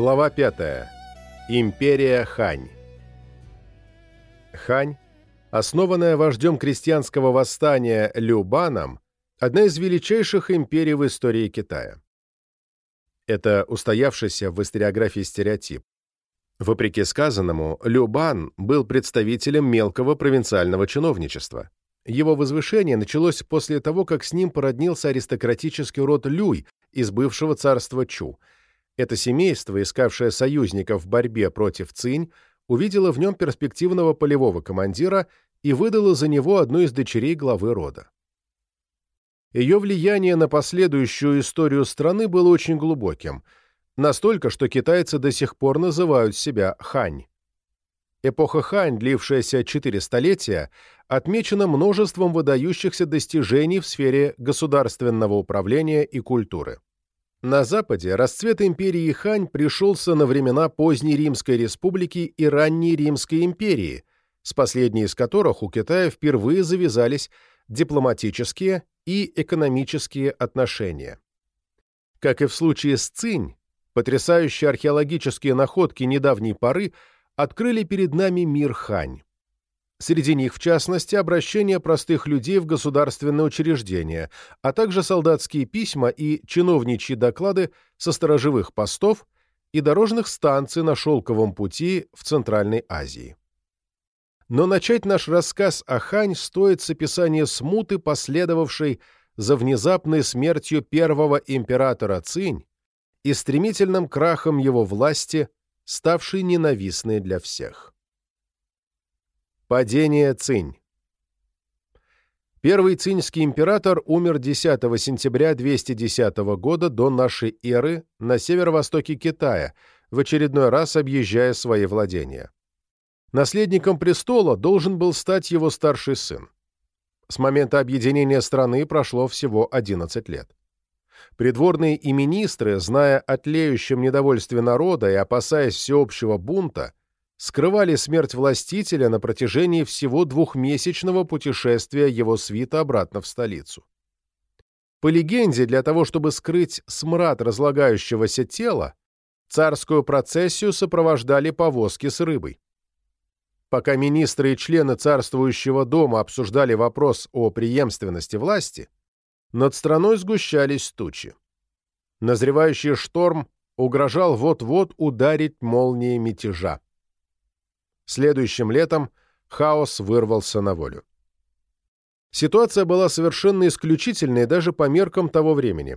Глава 5. Империя Хань. Хань, основанная вождем крестьянского восстания Любаном, одна из величайших империй в истории Китая. Это устоявшийся в историографии стереотип. Вопреки сказанному, Любан был представителем мелкого провинциального чиновничества. Его возвышение началось после того, как с ним породнился аристократический род Люй из бывшего царства Чу – это семейство, искавшее союзников в борьбе против Цинь, увидело в нем перспективного полевого командира и выдало за него одну из дочерей главы рода. Ее влияние на последующую историю страны было очень глубоким, настолько, что китайцы до сих пор называют себя Хань. Эпоха Хань, длившаяся четыре столетия, отмечена множеством выдающихся достижений в сфере государственного управления и культуры. На Западе расцвет империи Хань пришелся на времена поздней Римской республики и ранней Римской империи, с последней из которых у Китая впервые завязались дипломатические и экономические отношения. Как и в случае с Цинь, потрясающие археологические находки недавней поры открыли перед нами мир Хань. Среди них, в частности, обращение простых людей в государственные учреждения, а также солдатские письма и чиновничьи доклады со сторожевых постов и дорожных станций на Шелковом пути в Центральной Азии. Но начать наш рассказ о Хань стоит с описания смуты, последовавшей за внезапной смертью первого императора Цинь и стремительным крахом его власти, ставшей ненавистной для всех. Падение Цинь Первый циньский император умер 10 сентября 210 года до нашей эры на северо-востоке Китая, в очередной раз объезжая свои владения. Наследником престола должен был стать его старший сын. С момента объединения страны прошло всего 11 лет. Придворные и министры, зная о тлеющем недовольстве народа и опасаясь всеобщего бунта, скрывали смерть властителя на протяжении всего двухмесячного путешествия его свита обратно в столицу. По легенде, для того, чтобы скрыть смрад разлагающегося тела, царскую процессию сопровождали повозки с рыбой. Пока министры и члены царствующего дома обсуждали вопрос о преемственности власти, над страной сгущались тучи. Назревающий шторм угрожал вот-вот ударить молнией мятежа. Следующим летом хаос вырвался на волю. Ситуация была совершенно исключительной даже по меркам того времени.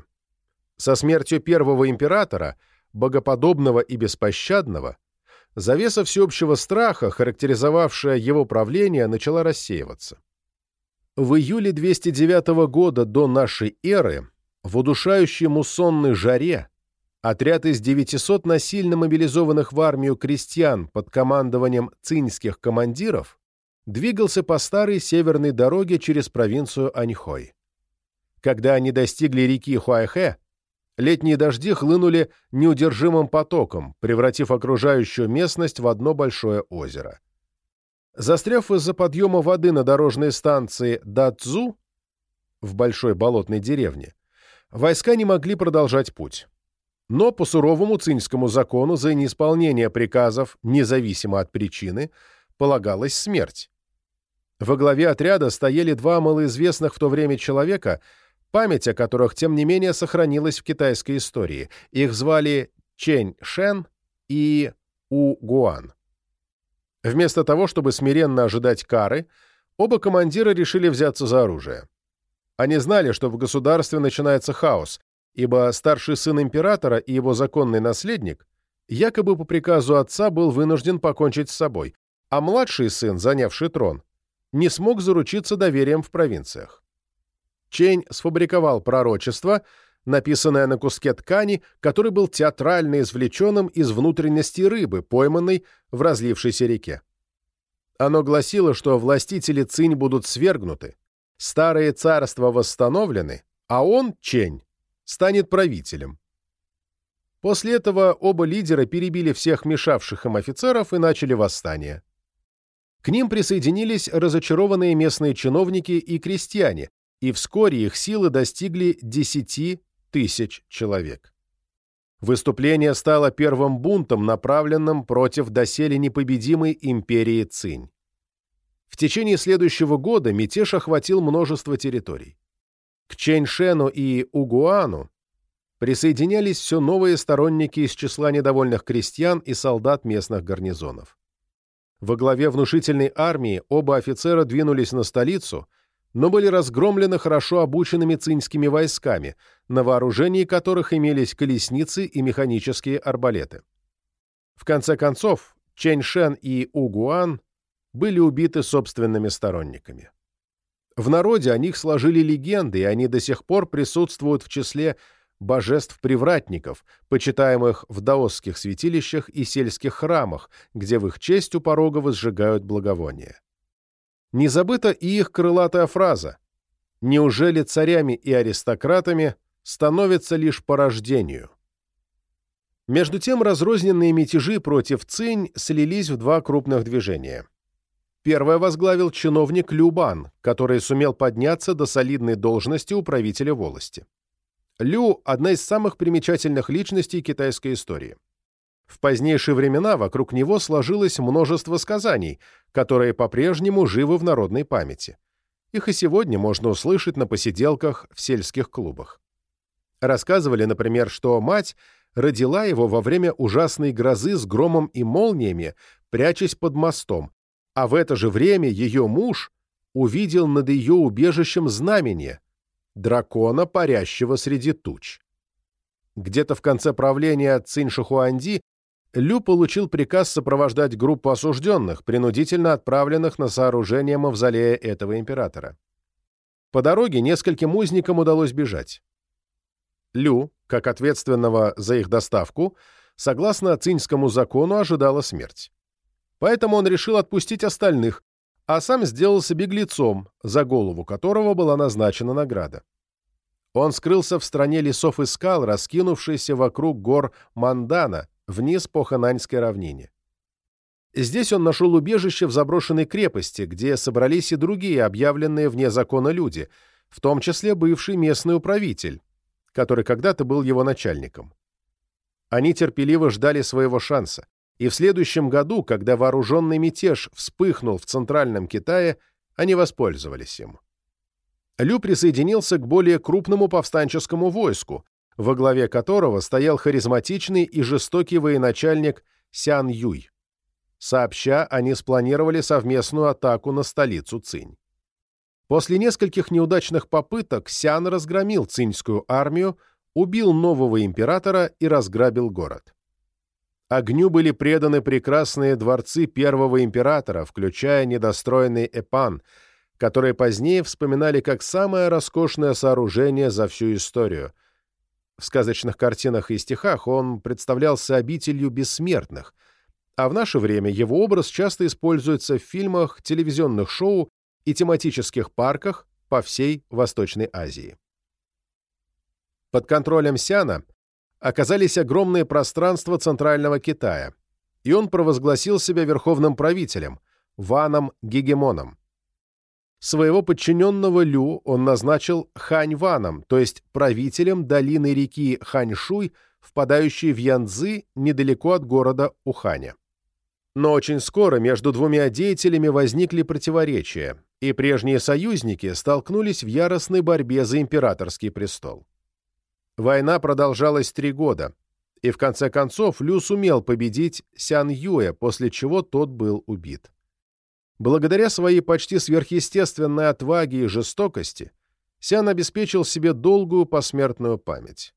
Со смертью первого императора, богоподобного и беспощадного, завеса всеобщего страха, характеризовавшая его правление, начала рассеиваться. В июле 209 года до нашей эры, в удушающей муссонной жаре, Отряд из 900 насильно мобилизованных в армию крестьян под командованием цинских командиров двигался по старой северной дороге через провинцию Аньхой. Когда они достигли реки Хуайхэ, летние дожди хлынули неудержимым потоком, превратив окружающую местность в одно большое озеро. Застряв из-за подъема воды на дорожной станции Дацзу в большой болотной деревне, войска не могли продолжать путь. Но по суровому цинскому закону за неисполнение приказов, независимо от причины, полагалась смерть. Во главе отряда стояли два малоизвестных в то время человека, память о которых, тем не менее, сохранилась в китайской истории. Их звали Чэнь Шен и У Гуан. Вместо того, чтобы смиренно ожидать кары, оба командира решили взяться за оружие. Они знали, что в государстве начинается хаос, ибо старший сын императора и его законный наследник якобы по приказу отца был вынужден покончить с собой, а младший сын, занявший трон, не смог заручиться доверием в провинциях. Чень сфабриковал пророчество, написанное на куске ткани, который был театрально извлеченным из внутренности рыбы, пойманной в разлившейся реке. Оно гласило, что властители Цинь будут свергнуты, старые царства восстановлены, а он, Чень, станет правителем. После этого оба лидера перебили всех мешавших им офицеров и начали восстание. К ним присоединились разочарованные местные чиновники и крестьяне, и вскоре их силы достигли 10 тысяч человек. Выступление стало первым бунтом, направленным против доселе непобедимой империи Цинь. В течение следующего года мятеж охватил множество территорий. К Чэньшену и Угуану присоединялись все новые сторонники из числа недовольных крестьян и солдат местных гарнизонов. Во главе внушительной армии оба офицера двинулись на столицу, но были разгромлены хорошо обученными цинскими войсками, на вооружении которых имелись колесницы и механические арбалеты. В конце концов, Чэньшен и Угуан были убиты собственными сторонниками. В народе о них сложили легенды, и они до сих пор присутствуют в числе божеств-привратников, почитаемых в даосских святилищах и сельских храмах, где в их честь у порога возжигают благовония. Не забыта и их крылатая фраза «Неужели царями и аристократами становятся лишь по рождению?» Между тем разрозненные мятежи против Цинь слились в два крупных движения. Первое возглавил чиновник Любан, который сумел подняться до солидной должности управителя волости. Лю – одна из самых примечательных личностей китайской истории. В позднейшие времена вокруг него сложилось множество сказаний, которые по-прежнему живы в народной памяти. Их и сегодня можно услышать на посиделках в сельских клубах. Рассказывали, например, что мать родила его во время ужасной грозы с громом и молниями, прячась под мостом, а в это же время ее муж увидел над ее убежищем знамение — дракона, парящего среди туч. Где-то в конце правления Цинь-Шихуанди Лю получил приказ сопровождать группу осужденных, принудительно отправленных на сооружение мавзолея этого императора. По дороге нескольким узникам удалось бежать. Лю, как ответственного за их доставку, согласно цинскому закону ожидала смерть. Поэтому он решил отпустить остальных, а сам сделался беглецом, за голову которого была назначена награда. Он скрылся в стране лесов и скал, раскинувшейся вокруг гор Мандана, вниз по Хананьской равнине. Здесь он нашел убежище в заброшенной крепости, где собрались и другие объявленные вне закона люди, в том числе бывший местный управитель, который когда-то был его начальником. Они терпеливо ждали своего шанса и в следующем году, когда вооруженный мятеж вспыхнул в Центральном Китае, они воспользовались им. Лю присоединился к более крупному повстанческому войску, во главе которого стоял харизматичный и жестокий военачальник Сян Юй. Сообща, они спланировали совместную атаку на столицу Цинь. После нескольких неудачных попыток Сян разгромил циньскую армию, убил нового императора и разграбил город. Огню были преданы прекрасные дворцы первого императора, включая недостроенный Эпан, которые позднее вспоминали как самое роскошное сооружение за всю историю. В сказочных картинах и стихах он представлялся обителью бессмертных, а в наше время его образ часто используется в фильмах, телевизионных шоу и тематических парках по всей Восточной Азии. Под контролем Сяна оказались огромные пространства Центрального Китая, и он провозгласил себя верховным правителем, Ваном-гегемоном. Своего подчиненного Лю он назначил Хань-Ваном, то есть правителем долины реки Ханьшуй, впадающей в Янцзы недалеко от города Уханя. Но очень скоро между двумя деятелями возникли противоречия, и прежние союзники столкнулись в яростной борьбе за императорский престол. Война продолжалась три года, и в конце концов Лю сумел победить Сян Юэ, после чего тот был убит. Благодаря своей почти сверхъестественной отваге и жестокости Сян обеспечил себе долгую посмертную память.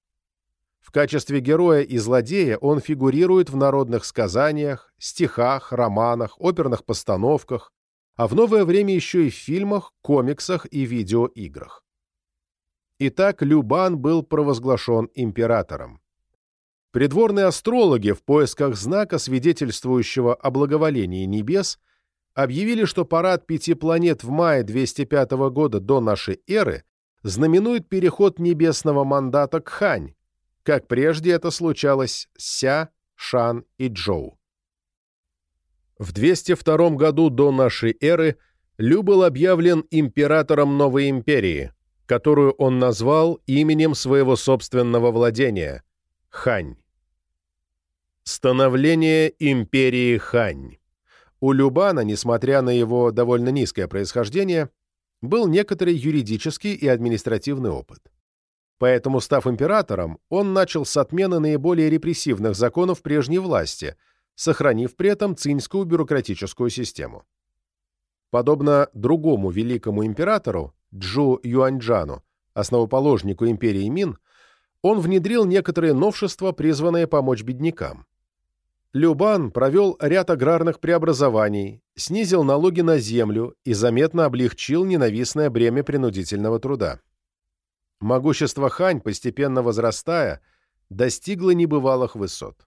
В качестве героя и злодея он фигурирует в народных сказаниях, стихах, романах, оперных постановках, а в новое время еще и в фильмах, комиксах и видеоиграх. Итак, Любан был провозглашен императором. Придворные астрологи в поисках знака, свидетельствующего о благоволении небес, объявили, что парад пяти планет в мае 205 года до нашей эры знаменует переход небесного мандата к Хань, как прежде это случалось с Ся, Шан и Джоу. В 202 году до нашей эры Лю был объявлен императором новой империи, которую он назвал именем своего собственного владения – Хань. Становление империи Хань. У Любана, несмотря на его довольно низкое происхождение, был некоторый юридический и административный опыт. Поэтому, став императором, он начал с отмены наиболее репрессивных законов прежней власти, сохранив при этом цинскую бюрократическую систему. Подобно другому великому императору, Джу Юаньджану, основоположнику империи Мин, он внедрил некоторые новшества, призванные помочь беднякам. Любан провел ряд аграрных преобразований, снизил налоги на землю и заметно облегчил ненавистное бремя принудительного труда. Могущество Хань, постепенно возрастая, достигло небывалых высот.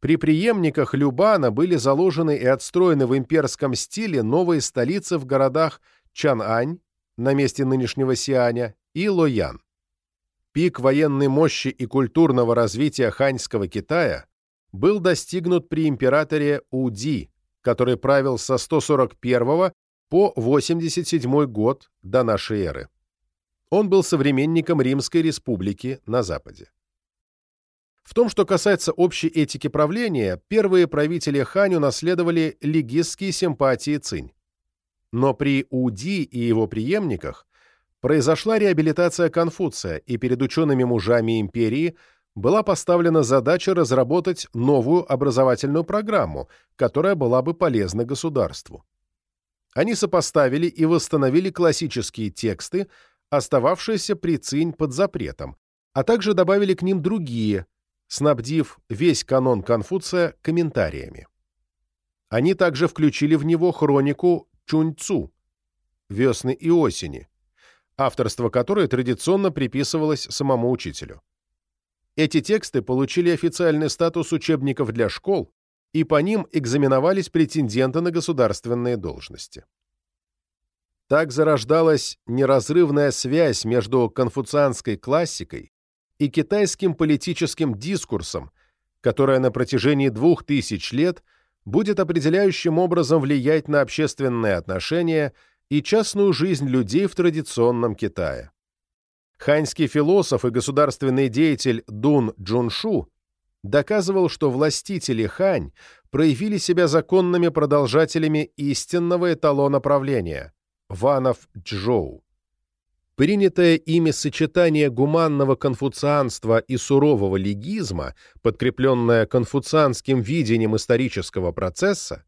При преемниках Любана были заложены и отстроены в имперском стиле новые столицы в городах Чанань, на месте нынешнего Сианя, и Лоян. Пик военной мощи и культурного развития ханьского Китая был достигнут при императоре Уди, который правил со 141 по 87 год до нашей эры. Он был современником Римской республики на Западе. В том, что касается общей этики правления, первые правители Хань унаследовали легистские симпатии Цинь. Но при Уди и его преемниках произошла реабилитация Конфуция, и перед учеными мужами империи – была поставлена задача разработать новую образовательную программу, которая была бы полезна государству. Они сопоставили и восстановили классические тексты, остававшиеся при Цинь под запретом, а также добавили к ним другие, снабдив весь канон Конфуция комментариями. Они также включили в него хронику Чуньцу «Весны и осени», авторство которой традиционно приписывалось самому учителю. Эти тексты получили официальный статус учебников для школ, и по ним экзаменовались претенденты на государственные должности. Так зарождалась неразрывная связь между конфуцианской классикой и китайским политическим дискурсом, которая на протяжении двух тысяч лет будет определяющим образом влиять на общественные отношения и частную жизнь людей в традиционном Китае. Ханьский философ и государственный деятель Дун Джуншу доказывал, что властители Хань проявили себя законными продолжателями истинного эталона правления – ванов Джоу. Принятое ими сочетание гуманного конфуцианства и сурового легизма, подкрепленное конфуцианским видением исторического процесса,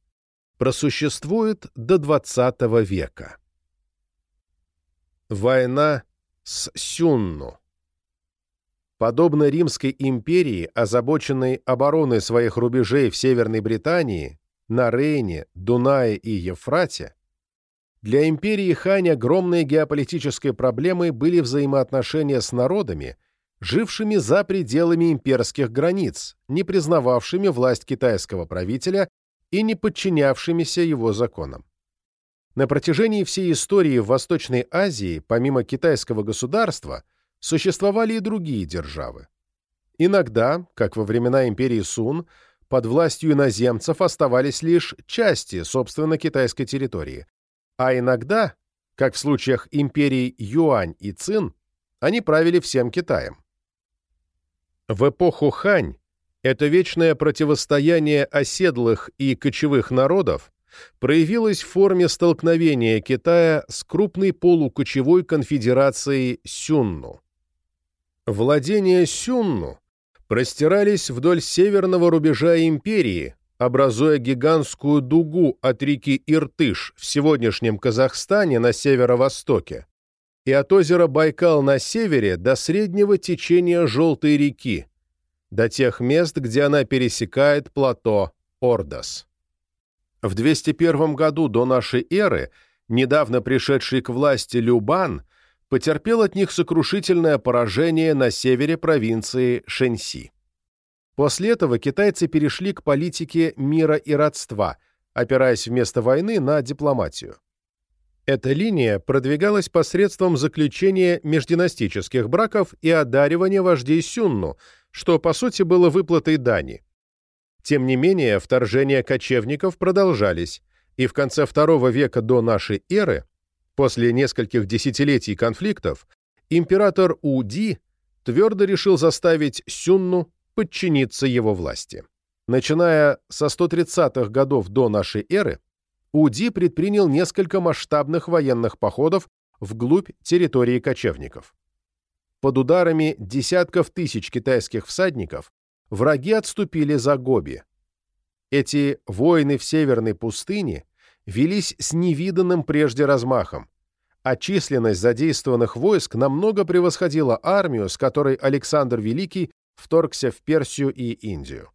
просуществует до XX века. Война с Сюнну. Подобно Римской империи, озабоченной обороной своих рубежей в Северной Британии, на Рейне, Дунае и Ефрате, для империи Хань огромной геополитической проблемой были взаимоотношения с народами, жившими за пределами имперских границ, не признававшими власть китайского правителя и не подчинявшимися его законам. На протяжении всей истории в Восточной Азии, помимо китайского государства, существовали и другие державы. Иногда, как во времена империи Сун, под властью иноземцев оставались лишь части, собственно, китайской территории, а иногда, как в случаях империй Юань и Цин, они правили всем Китаем. В эпоху Хань это вечное противостояние оседлых и кочевых народов проявилась в форме столкновения Китая с крупной полукочевой конфедерацией Сюнну. Владения Сюнну простирались вдоль северного рубежа империи, образуя гигантскую дугу от реки Иртыш в сегодняшнем Казахстане на северо-востоке и от озера Байкал на севере до среднего течения Желтой реки, до тех мест, где она пересекает плато Ордос. В 201 году до нашей эры недавно пришедший к власти Любан потерпел от них сокрушительное поражение на севере провинции Шэньси. После этого китайцы перешли к политике мира и родства, опираясь вместо войны на дипломатию. Эта линия продвигалась посредством заключения междинастических браков и одаривания вождей Сюнну, что, по сути, было выплатой дани – тем не менее, вторжения кочевников продолжались, и в конце II века до нашей эры, после нескольких десятилетий конфликтов, император Уди твердо решил заставить Сюнну подчиниться его власти. Начиная со 130-х годов до нашей эры, Уди предпринял несколько масштабных военных походов вглубь территории кочевников. Под ударами десятков тысяч китайских всадников враги отступили за Гоби. Эти войны в северной пустыне велись с невиданным прежде размахом, а численность задействованных войск намного превосходила армию, с которой Александр Великий вторгся в Персию и Индию.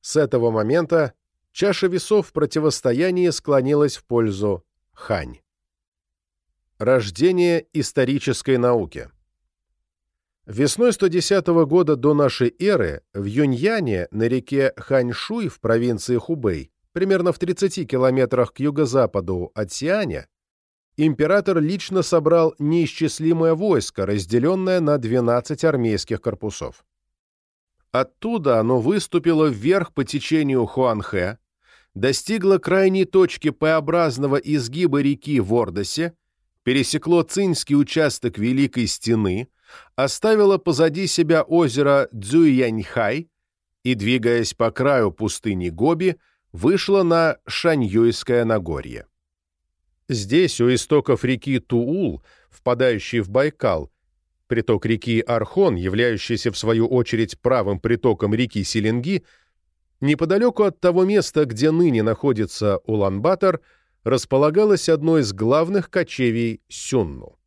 С этого момента чаша весов в противостоянии склонилась в пользу Хань. Рождение исторической науки Весной 110 года до нашей эры в Юньяне на реке Ханьшуй в провинции Хубэй, примерно в 30 километрах к юго-западу от Сианя, император лично собрал неисчислимое войско, разделенное на 12 армейских корпусов. Оттуда оно выступило вверх по течению Хуанхэ, достигло крайней точки П-образного изгиба реки в Ордосе, пересекло Цинский участок Великой Стены, оставило позади себя озеро Цзуяньхай и, двигаясь по краю пустыни Гоби, вышло на Шаньюйское Нагорье. Здесь, у истоков реки Туул, впадающей в Байкал, приток реки Архон, являющийся в свою очередь правым притоком реки Селенги, неподалеку от того места, где ныне находится Улан-Батор, располагалось одно из главных кочевий Сюнну.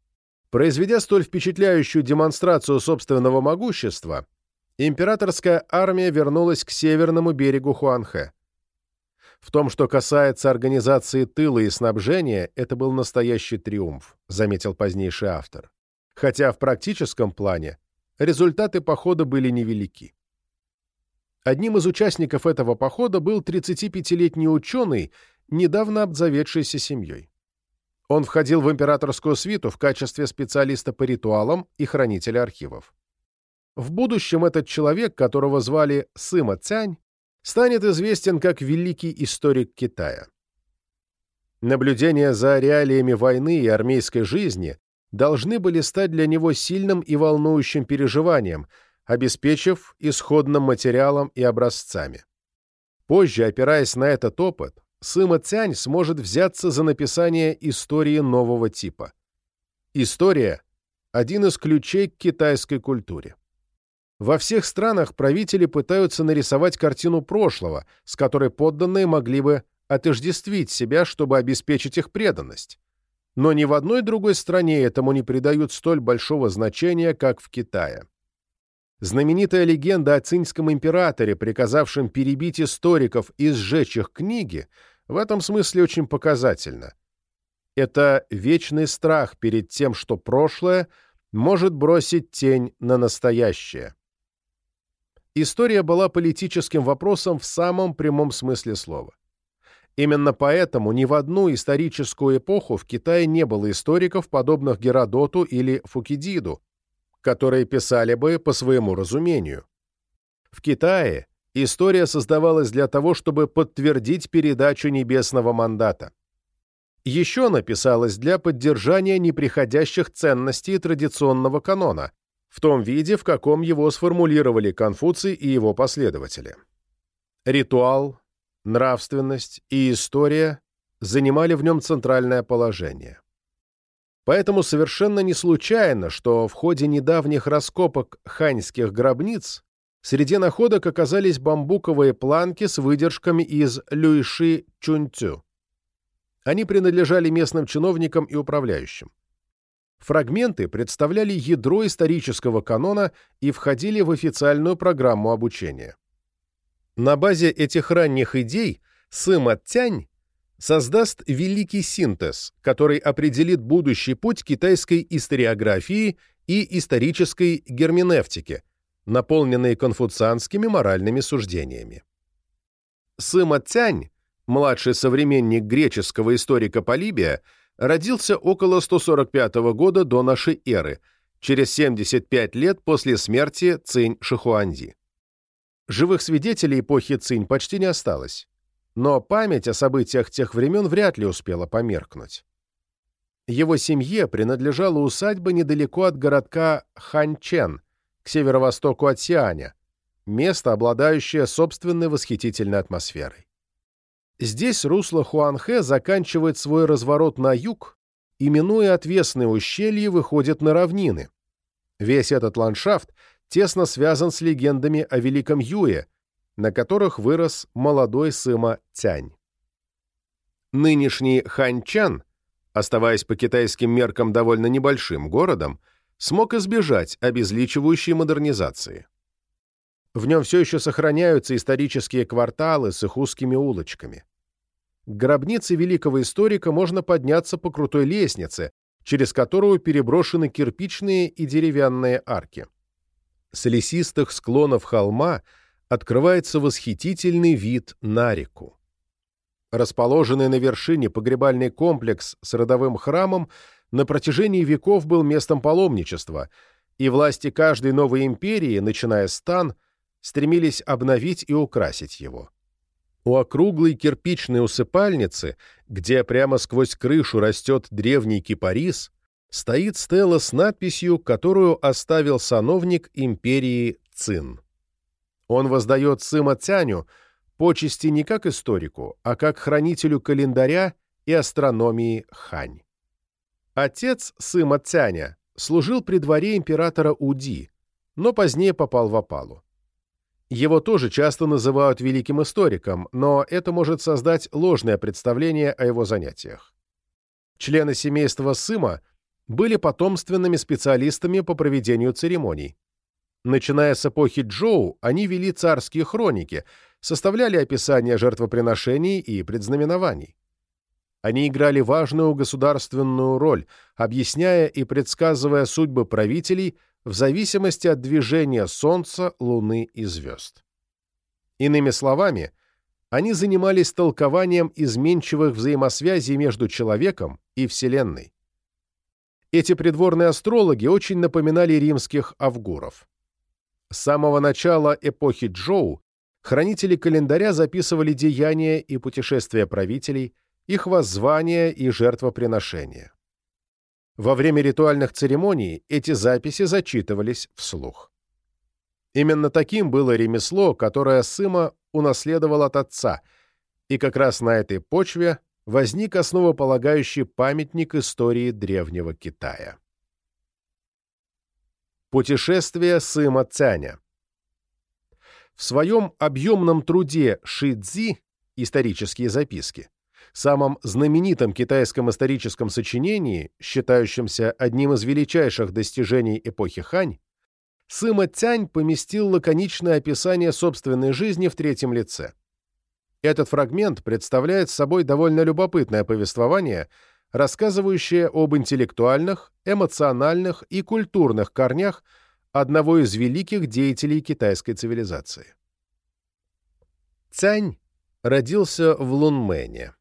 Произведя столь впечатляющую демонстрацию собственного могущества, императорская армия вернулась к северному берегу Хуанхэ. В том, что касается организации тыла и снабжения, это был настоящий триумф, заметил позднейший автор хотя в практическом плане результаты похода были невелики. Одним из участников этого похода был 35-летний ученый, недавно обзаведшийся семьей. Он входил в императорскую свиту в качестве специалиста по ритуалам и хранителя архивов. В будущем этот человек, которого звали Сыма Цянь, станет известен как великий историк Китая. Наблюдение за реалиями войны и армейской жизни должны были стать для него сильным и волнующим переживанием, обеспечив исходным материалом и образцами. Позже, опираясь на этот опыт, Сыма Цянь сможет взяться за написание истории нового типа. История – один из ключей к китайской культуре. Во всех странах правители пытаются нарисовать картину прошлого, с которой подданные могли бы отождествить себя, чтобы обеспечить их преданность но ни в одной другой стране этому не придают столь большого значения, как в Китае. Знаменитая легенда о цинском императоре, приказавшем перебить историков и сжечь их книги, в этом смысле очень показательна. Это вечный страх перед тем, что прошлое может бросить тень на настоящее. История была политическим вопросом в самом прямом смысле слова. Именно поэтому ни в одну историческую эпоху в Китае не было историков, подобных Геродоту или Фукидиду, которые писали бы по своему разумению. В Китае история создавалась для того, чтобы подтвердить передачу небесного мандата. Еще написалась для поддержания неприходящих ценностей традиционного канона, в том виде, в каком его сформулировали Конфуций и его последователи. Ритуал, нравственность и история занимали в нем центральное положение. Поэтому совершенно не случайно, что в ходе недавних раскопок ханьских гробниц среди находок оказались бамбуковые планки с выдержками из люиши чунцю. Они принадлежали местным чиновникам и управляющим. Фрагменты представляли ядро исторического канона и входили в официальную программу обучения. На базе этих ранних идей Сыма Тянь создаст великий синтез, который определит будущий путь китайской историографии и исторической герменевтики, наполненной конфуцианскими моральными суждениями. Сыма Тянь, младший современник греческого историка Полибия, родился около 145 года до нашей эры, через 75 лет после смерти Цинь Шихуанди. Живых свидетелей эпохи Цинь почти не осталось, но память о событиях тех времен вряд ли успела померкнуть. Его семье принадлежала усадьба недалеко от городка Ханчен, к северо-востоку от Сианя, место, обладающее собственной восхитительной атмосферой. Здесь русло Хуанхэ заканчивает свой разворот на юг и, минуя отвесные ущелья, выходит на равнины. Весь этот ландшафт тесно связан с легендами о Великом Юе, на которых вырос молодой Сыма Тянь. Нынешний Ханьчан, оставаясь по китайским меркам довольно небольшим городом, смог избежать обезличивающей модернизации. В нем все еще сохраняются исторические кварталы с их узкими улочками. К гробнице великого историка можно подняться по крутой лестнице, через которую переброшены кирпичные и деревянные арки. С лесистых склонов холма открывается восхитительный вид на реку. Расположенный на вершине погребальный комплекс с родовым храмом на протяжении веков был местом паломничества, и власти каждой новой империи, начиная с Тан, стремились обновить и украсить его. У округлой кирпичной усыпальницы, где прямо сквозь крышу растет древний кипарис, стоит стела с надписью, которую оставил сановник империи Цин. Он воздает Сыма Цяню почести не как историку, а как хранителю календаря и астрономии Хань. Отец Сыма Цяня служил при дворе императора Уди, но позднее попал в опалу. Его тоже часто называют великим историком, но это может создать ложное представление о его занятиях. Члены семейства Сыма были потомственными специалистами по проведению церемоний. Начиная с эпохи Джоу, они вели царские хроники, составляли описания жертвоприношений и предзнаменований. Они играли важную государственную роль, объясняя и предсказывая судьбы правителей в зависимости от движения Солнца, Луны и звезд. Иными словами, они занимались толкованием изменчивых взаимосвязей между человеком и Вселенной. Эти придворные астрологи очень напоминали римских авгуров. С самого начала эпохи Джоу хранители календаря записывали деяния и путешествия правителей, их воззвания и жертвоприношения. Во время ритуальных церемоний эти записи зачитывались вслух. Именно таким было ремесло, которое Сыма унаследовал от отца, и как раз на этой почве возник основополагающий памятник истории древнего Китая. Путешествие Сыма Цяня В своем объемном труде Шидзи «Исторические записки» самом знаменитом китайском историческом сочинении, считающемся одним из величайших достижений эпохи Хань, Сыма Тянь поместил лаконичное описание собственной жизни в третьем лице. Этот фрагмент представляет собой довольно любопытное повествование, рассказывающее об интеллектуальных, эмоциональных и культурных корнях одного из великих деятелей китайской цивилизации. Цянь родился в Лунмэне.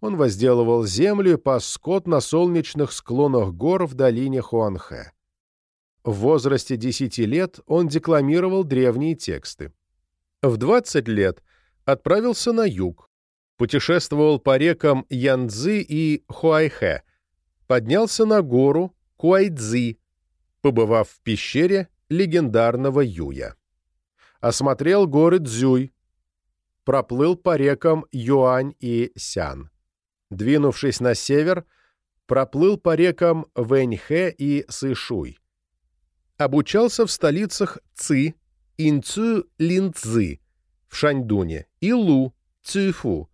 Он возделывал землю и пас скот на солнечных склонах гор в долине Хуанхэ. В возрасте 10 лет он декламировал древние тексты. В 20 лет отправился на юг, путешествовал по рекам Янцзы и Хуайхэ, поднялся на гору Куайцзи, побывав в пещере легендарного Юя. Осмотрел горы Цзюй, проплыл по рекам Юань и Сян двинувшись на север, проплыл по рекам Вэньхэ и Сышуй. Обучался в столицах Ци, Инцю Линцзы в Шаньдуне и Лу, Цюйфу.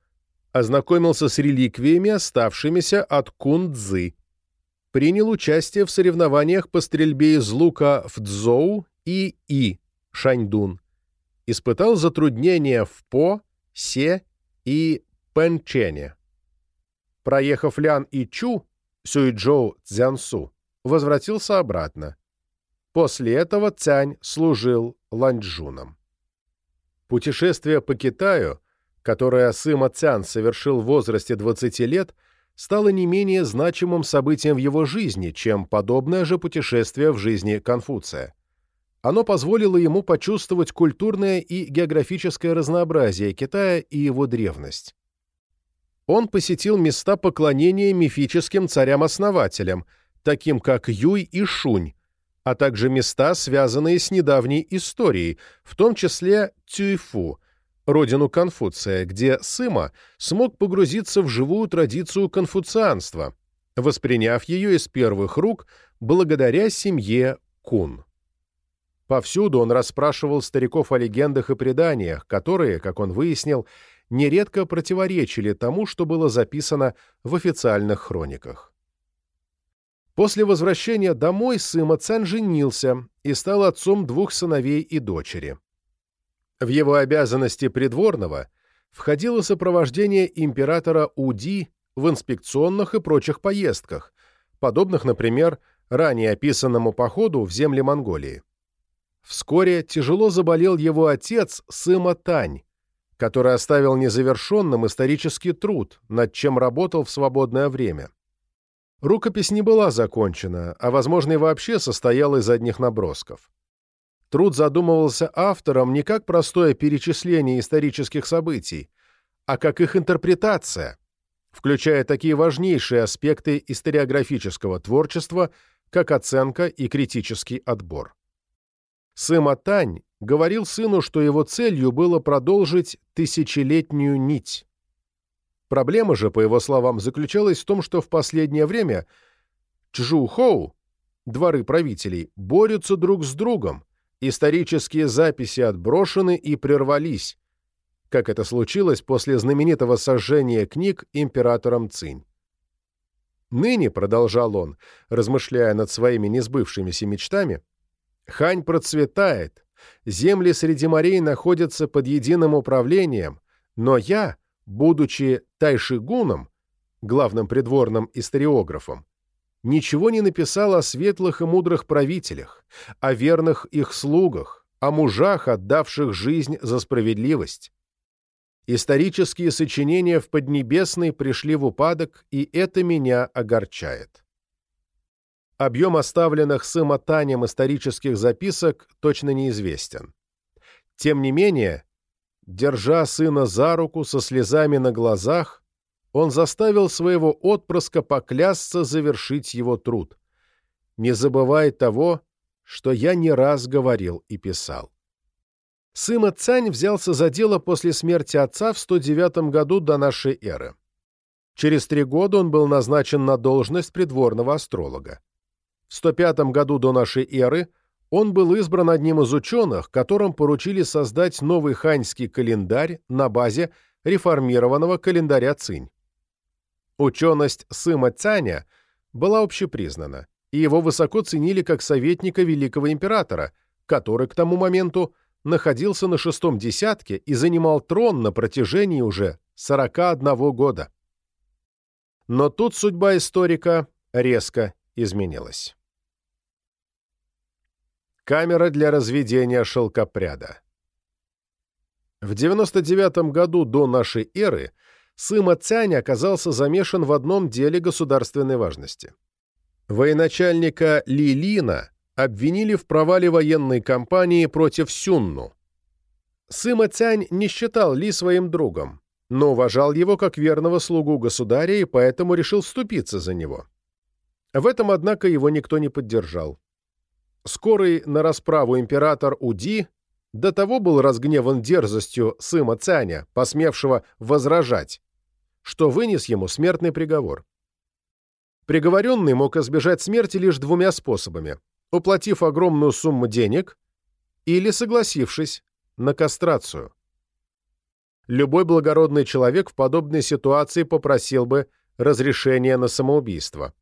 Ознакомился с реликвиями, оставшимися от Кун-Цзы. Принял участие в соревнованиях по стрельбе из лука в Цзоу и И, Шаньдун. Испытал затруднения в По, Се и Пэнчене. Проехав Лян и Чу, Сюйчжоу Цзянсу, возвратился обратно. После этого Цянь служил ланчжуном. Путешествие по Китаю, которое Сыма Цян совершил в возрасте 20 лет, стало не менее значимым событием в его жизни, чем подобное же путешествие в жизни Конфуция. Оно позволило ему почувствовать культурное и географическое разнообразие Китая и его древность он посетил места поклонения мифическим царям-основателям, таким как Юй и Шунь, а также места, связанные с недавней историей, в том числе Цюйфу, родину Конфуция, где Сыма смог погрузиться в живую традицию конфуцианства, восприняв ее из первых рук благодаря семье Кун. Повсюду он расспрашивал стариков о легендах и преданиях, которые, как он выяснил, нередко противоречили тому, что было записано в официальных хрониках. После возвращения домой Сыма Цан женился и стал отцом двух сыновей и дочери. В его обязанности придворного входило сопровождение императора Уди в инспекционных и прочих поездках, подобных, например, ранее описанному походу в земли Монголии. Вскоре тяжело заболел его отец Сыма Тань, который оставил незавершенным исторический труд, над чем работал в свободное время. Рукопись не была закончена, а, возможно, и вообще состояла из одних набросков. Труд задумывался автором не как простое перечисление исторических событий, а как их интерпретация, включая такие важнейшие аспекты историографического творчества, как оценка и критический отбор. Сыма Тань говорил сыну, что его целью было продолжить тысячелетнюю нить. Проблема же, по его словам, заключалась в том, что в последнее время Чжу-Хоу, дворы правителей, борются друг с другом, исторические записи отброшены и прервались, как это случилось после знаменитого сожжения книг императором Цинь. Ныне, продолжал он, размышляя над своими несбывшимися мечтами, Хань процветает, земли среди морей находятся под единым управлением, но я, будучи тайшигуном, главным придворным историографом, ничего не написал о светлых и мудрых правителях, о верных их слугах, о мужах, отдавших жизнь за справедливость. Исторические сочинения в Поднебесной пришли в упадок, и это меня огорчает. Объем оставленных Сымотанем исторических записок точно неизвестен. Тем не менее, держа сына за руку со слезами на глазах, он заставил своего отпрыска поклясться завершить его труд. Не забывай того, что я не раз говорил и писал. Сыма Цань взялся за дело после смерти отца в 109 году до нашей эры. Через три года он был назначен на должность придворного астролога. В 105 году до нашей эры он был избран одним из ученых, которым поручили создать новый ханьский календарь на базе реформированного календаря Цинь. Ученость Сыма Цаня была общепризнана, и его высоко ценили как советника великого императора, который к тому моменту находился на шестом десятке и занимал трон на протяжении уже 41 года. Но тут судьба историка резко изменилась. Камера для разведения шелкопряда В 99 году до нашей эры Сыма Цянь оказался замешан в одном деле государственной важности. Военачальника Ли Лина обвинили в провале военной кампании против Сюнну. Сыма Цянь не считал Ли своим другом, но уважал его как верного слугу государя и поэтому решил вступиться за него. В этом, однако, его никто не поддержал. Скорый на расправу император Уди до того был разгневан дерзостью сына Цаня, посмевшего возражать, что вынес ему смертный приговор. Приговоренный мог избежать смерти лишь двумя способами – уплатив огромную сумму денег или согласившись на кастрацию. Любой благородный человек в подобной ситуации попросил бы разрешения на самоубийство.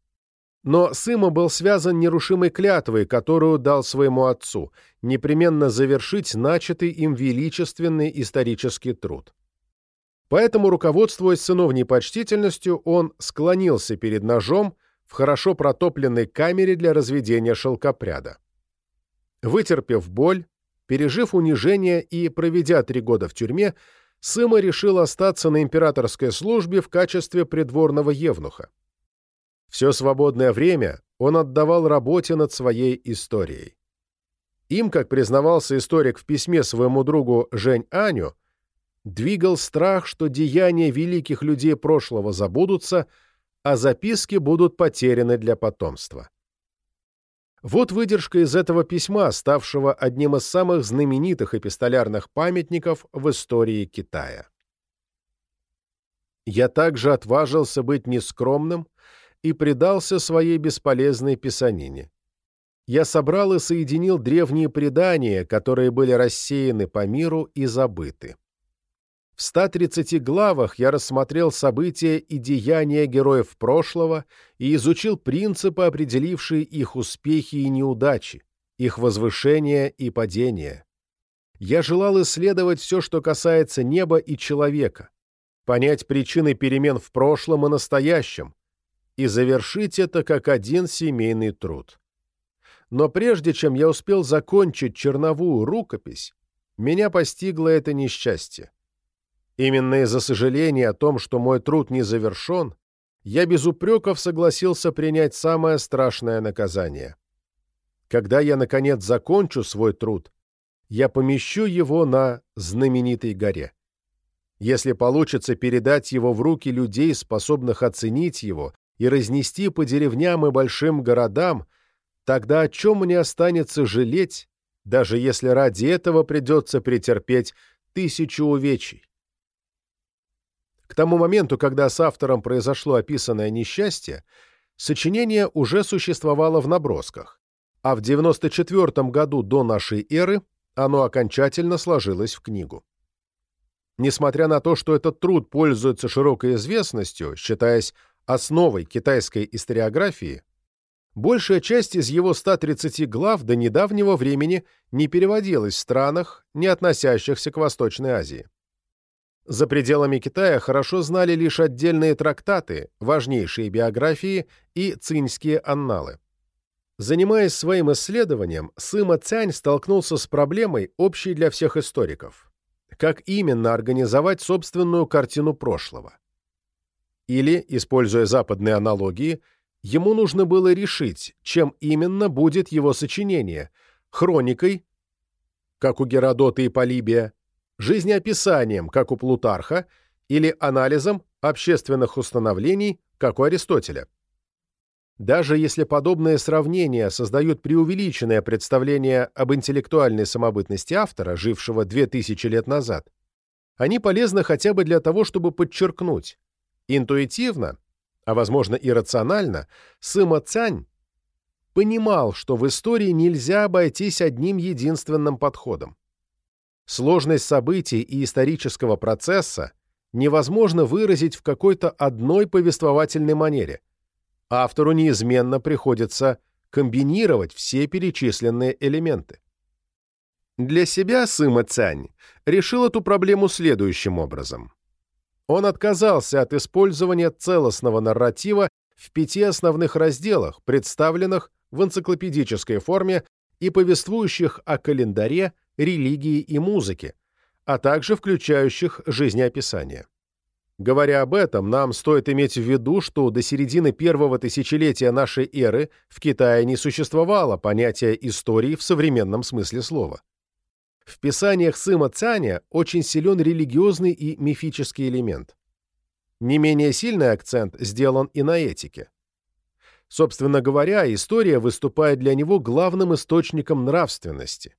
Но Сыма был связан нерушимой клятвой, которую дал своему отцу, непременно завершить начатый им величественный исторический труд. Поэтому, руководствуясь сыновней почтительностью, он склонился перед ножом в хорошо протопленной камере для разведения шелкопряда. Вытерпев боль, пережив унижение и проведя три года в тюрьме, Сыма решил остаться на императорской службе в качестве придворного евнуха. Все свободное время он отдавал работе над своей историей. Им, как признавался историк в письме своему другу Жень Аню, двигал страх, что деяния великих людей прошлого забудутся, а записки будут потеряны для потомства. Вот выдержка из этого письма, ставшего одним из самых знаменитых эпистолярных памятников в истории Китая. «Я также отважился быть нескромным и предался своей бесполезной писанине. Я собрал и соединил древние предания, которые были рассеяны по миру и забыты. В 130 главах я рассмотрел события и деяния героев прошлого и изучил принципы, определившие их успехи и неудачи, их возвышения и падения. Я желал исследовать все, что касается неба и человека, понять причины перемен в прошлом и настоящем, и завершить это как один семейный труд. Но прежде чем я успел закончить черновую рукопись, меня постигло это несчастье. Именно из-за сожаления о том, что мой труд не завершен, я без упреков согласился принять самое страшное наказание. Когда я, наконец, закончу свой труд, я помещу его на знаменитой горе. Если получится передать его в руки людей, способных оценить его, и разнести по деревням и большим городам, тогда о чем мне останется жалеть, даже если ради этого придется претерпеть тысячу увечий? К тому моменту, когда с автором произошло описанное несчастье, сочинение уже существовало в набросках, а в 94 году до нашей эры оно окончательно сложилось в книгу. Несмотря на то, что этот труд пользуется широкой известностью, считаясь основой китайской историографии, большая часть из его 130 глав до недавнего времени не переводилась в странах, не относящихся к Восточной Азии. За пределами Китая хорошо знали лишь отдельные трактаты, важнейшие биографии и цинские анналы. Занимаясь своим исследованием, Сыма Цянь столкнулся с проблемой, общей для всех историков. Как именно организовать собственную картину прошлого? Или, используя западные аналогии, ему нужно было решить, чем именно будет его сочинение – хроникой, как у Геродота и Полибия, жизнеописанием, как у Плутарха, или анализом общественных установлений, как у Аристотеля. Даже если подобные сравнения создают преувеличенное представление об интеллектуальной самобытности автора, жившего 2000 лет назад, они полезны хотя бы для того, чтобы подчеркнуть. Интуитивно, а возможно и рационально, Сыма Цянь понимал, что в истории нельзя обойтись одним единственным подходом. Сложность событий и исторического процесса невозможно выразить в какой-то одной повествовательной манере. Автору неизменно приходится комбинировать все перечисленные элементы. Для себя Сыма Цянь решил эту проблему следующим образом. Он отказался от использования целостного нарратива в пяти основных разделах, представленных в энциклопедической форме и повествующих о календаре, религии и музыке, а также включающих жизнеописание. Говоря об этом, нам стоит иметь в виду, что до середины первого тысячелетия нашей эры в Китае не существовало понятия истории в современном смысле слова. В писаниях Сыма Цаня очень силен религиозный и мифический элемент. Не менее сильный акцент сделан и на этике. Собственно говоря, история выступает для него главным источником нравственности.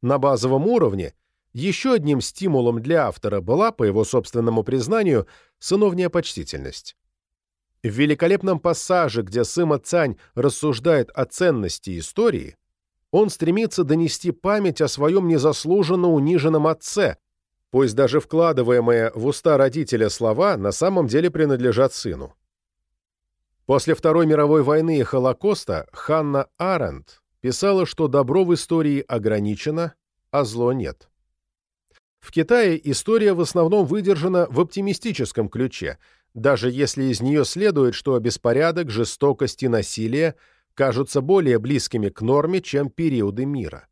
На базовом уровне еще одним стимулом для автора была, по его собственному признанию, сыновняя почтительность. В великолепном пассаже, где Сыма Цань рассуждает о ценности истории, он стремится донести память о своем незаслуженно униженном отце, пусть даже вкладываемые в уста родителя слова на самом деле принадлежат сыну. После Второй мировой войны и Холокоста Ханна Аренд писала, что добро в истории ограничено, а зло нет. В Китае история в основном выдержана в оптимистическом ключе, даже если из нее следует, что беспорядок, жестокость и насилие кажутся более близкими к норме, чем периоды мира.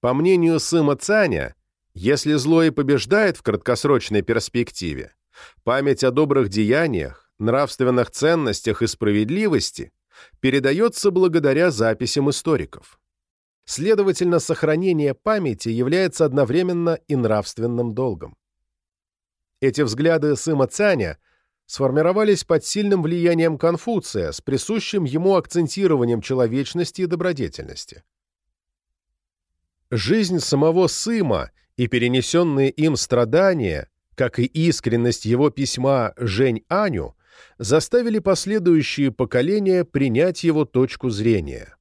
По мнению Сыма Цаня, если зло и побеждает в краткосрочной перспективе, память о добрых деяниях, нравственных ценностях и справедливости передается благодаря записям историков. Следовательно, сохранение памяти является одновременно и нравственным долгом. Эти взгляды Сыма Цаня сформировались под сильным влиянием Конфуция с присущим ему акцентированием человечности и добродетельности. Жизнь самого Сыма и перенесенные им страдания, как и искренность его письма «Жень Аню», заставили последующие поколения принять его точку зрения.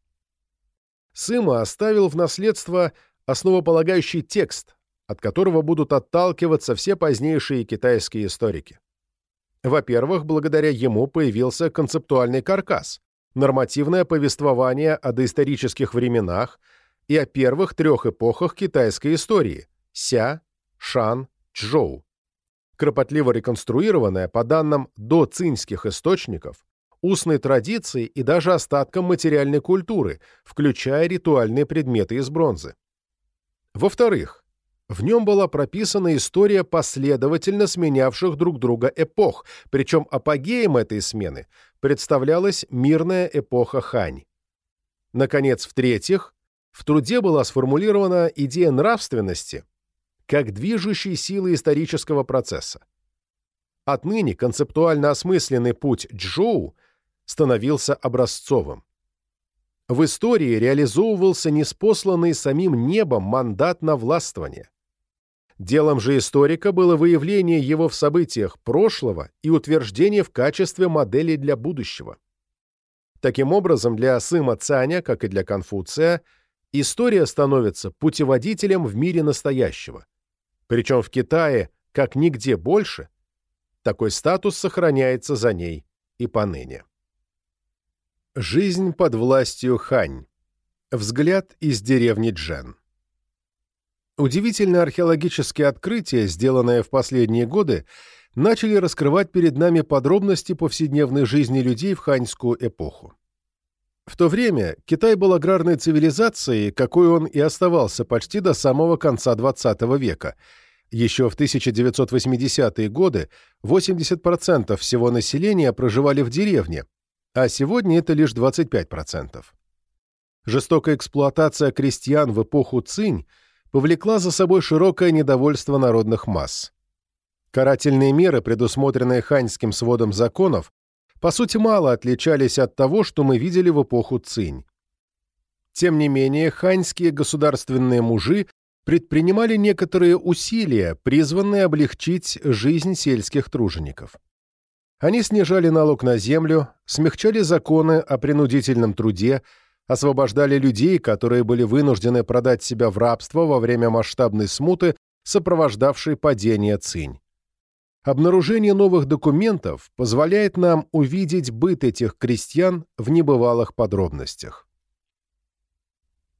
Сыма оставил в наследство основополагающий текст, от которого будут отталкиваться все позднейшие китайские историки. Во-первых, благодаря ему появился концептуальный каркас, нормативное повествование о доисторических временах и о первых трех эпохах китайской истории – Ся, Шан, Чжоу. Кропотливо реконструированное по данным доцинских источников, устной традиции и даже остаткам материальной культуры, включая ритуальные предметы из бронзы. Во-вторых, в нем была прописана история последовательно сменявших друг друга эпох, причем апогеем этой смены представлялась мирная эпоха Хань. Наконец, в-третьих, в труде была сформулирована идея нравственности как движущей силы исторического процесса. Отныне концептуально осмысленный путь Джоу становился образцовым. В истории реализовывался неспосланный самим небом мандат на властвование. Делом же историка было выявление его в событиях прошлого и утверждение в качестве модели для будущего. Таким образом, для Сыма Цаня, как и для Конфуция, история становится путеводителем в мире настоящего. Причем в Китае, как нигде больше, такой статус сохраняется за ней и поныне. Жизнь под властью Хань. Взгляд из деревни Джен. Удивительные археологические открытия, сделанные в последние годы, начали раскрывать перед нами подробности повседневной жизни людей в ханьскую эпоху. В то время Китай был аграрной цивилизацией, какой он и оставался почти до самого конца XX века. Еще в 1980-е годы 80% всего населения проживали в деревне, а сегодня это лишь 25%. Жестокая эксплуатация крестьян в эпоху Цинь – повлекла за собой широкое недовольство народных масс. Карательные меры, предусмотренные ханьским сводом законов, по сути мало отличались от того, что мы видели в эпоху Цинь. Тем не менее, ханьские государственные мужи предпринимали некоторые усилия, призванные облегчить жизнь сельских тружеников. Они снижали налог на землю, смягчали законы о принудительном труде, освобождали людей, которые были вынуждены продать себя в рабство во время масштабной смуты, сопровождавшей падение Цинь. Обнаружение новых документов позволяет нам увидеть быт этих крестьян в небывалых подробностях.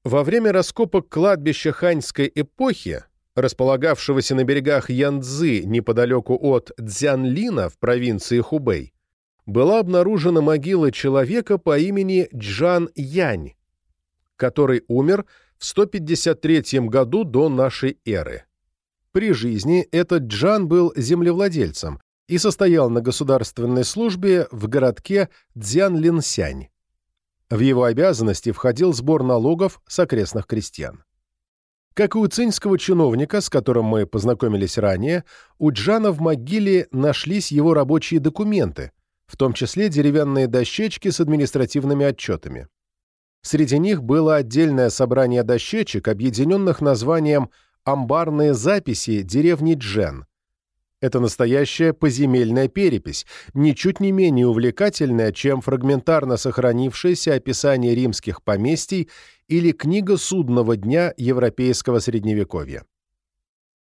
Во время раскопок кладбища ханьской эпохи, располагавшегося на берегах Янцзы неподалеку от Цзянлина в провинции Хубэй, была обнаружена могила человека по имени Джан Янь, который умер в 153 году до нашей эры. При жизни этот Джан был землевладельцем и состоял на государственной службе в городке Дзянлинсянь. В его обязанности входил сбор налогов с окрестных крестьян. Как и у цинского чиновника, с которым мы познакомились ранее, у Джана в могиле нашлись его рабочие документы, в том числе деревянные дощечки с административными отчетами. Среди них было отдельное собрание дощечек, объединенных названием «Амбарные записи деревни Джен». Это настоящая поземельная перепись, ничуть не менее увлекательная, чем фрагментарно сохранившееся описание римских поместий или книга судного дня европейского средневековья.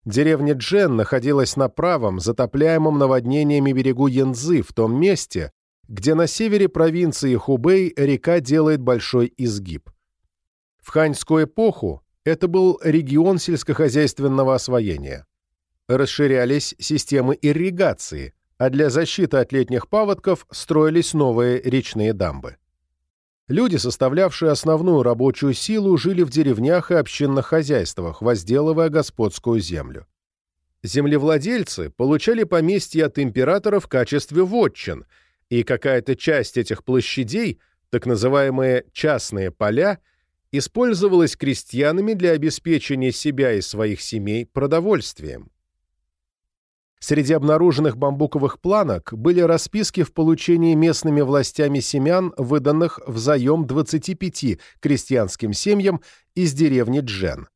Деревня Джен находилась на правом, затопляемом наводнениями берегу Янзы, в том месте, где на севере провинции Хубэй река делает большой изгиб. В ханьскую эпоху это был регион сельскохозяйственного освоения. Расширялись системы ирригации, а для защиты от летних паводков строились новые речные дамбы. Люди, составлявшие основную рабочую силу, жили в деревнях и общинных хозяйствах, возделывая господскую землю. Землевладельцы получали поместья от императора в качестве вотчин, и какая-то часть этих площадей, так называемые «частные поля», использовалась крестьянами для обеспечения себя и своих семей продовольствием. Среди обнаруженных бамбуковых планок были расписки в получении местными властями семян, выданных в заем 25 крестьянским семьям из деревни Джен.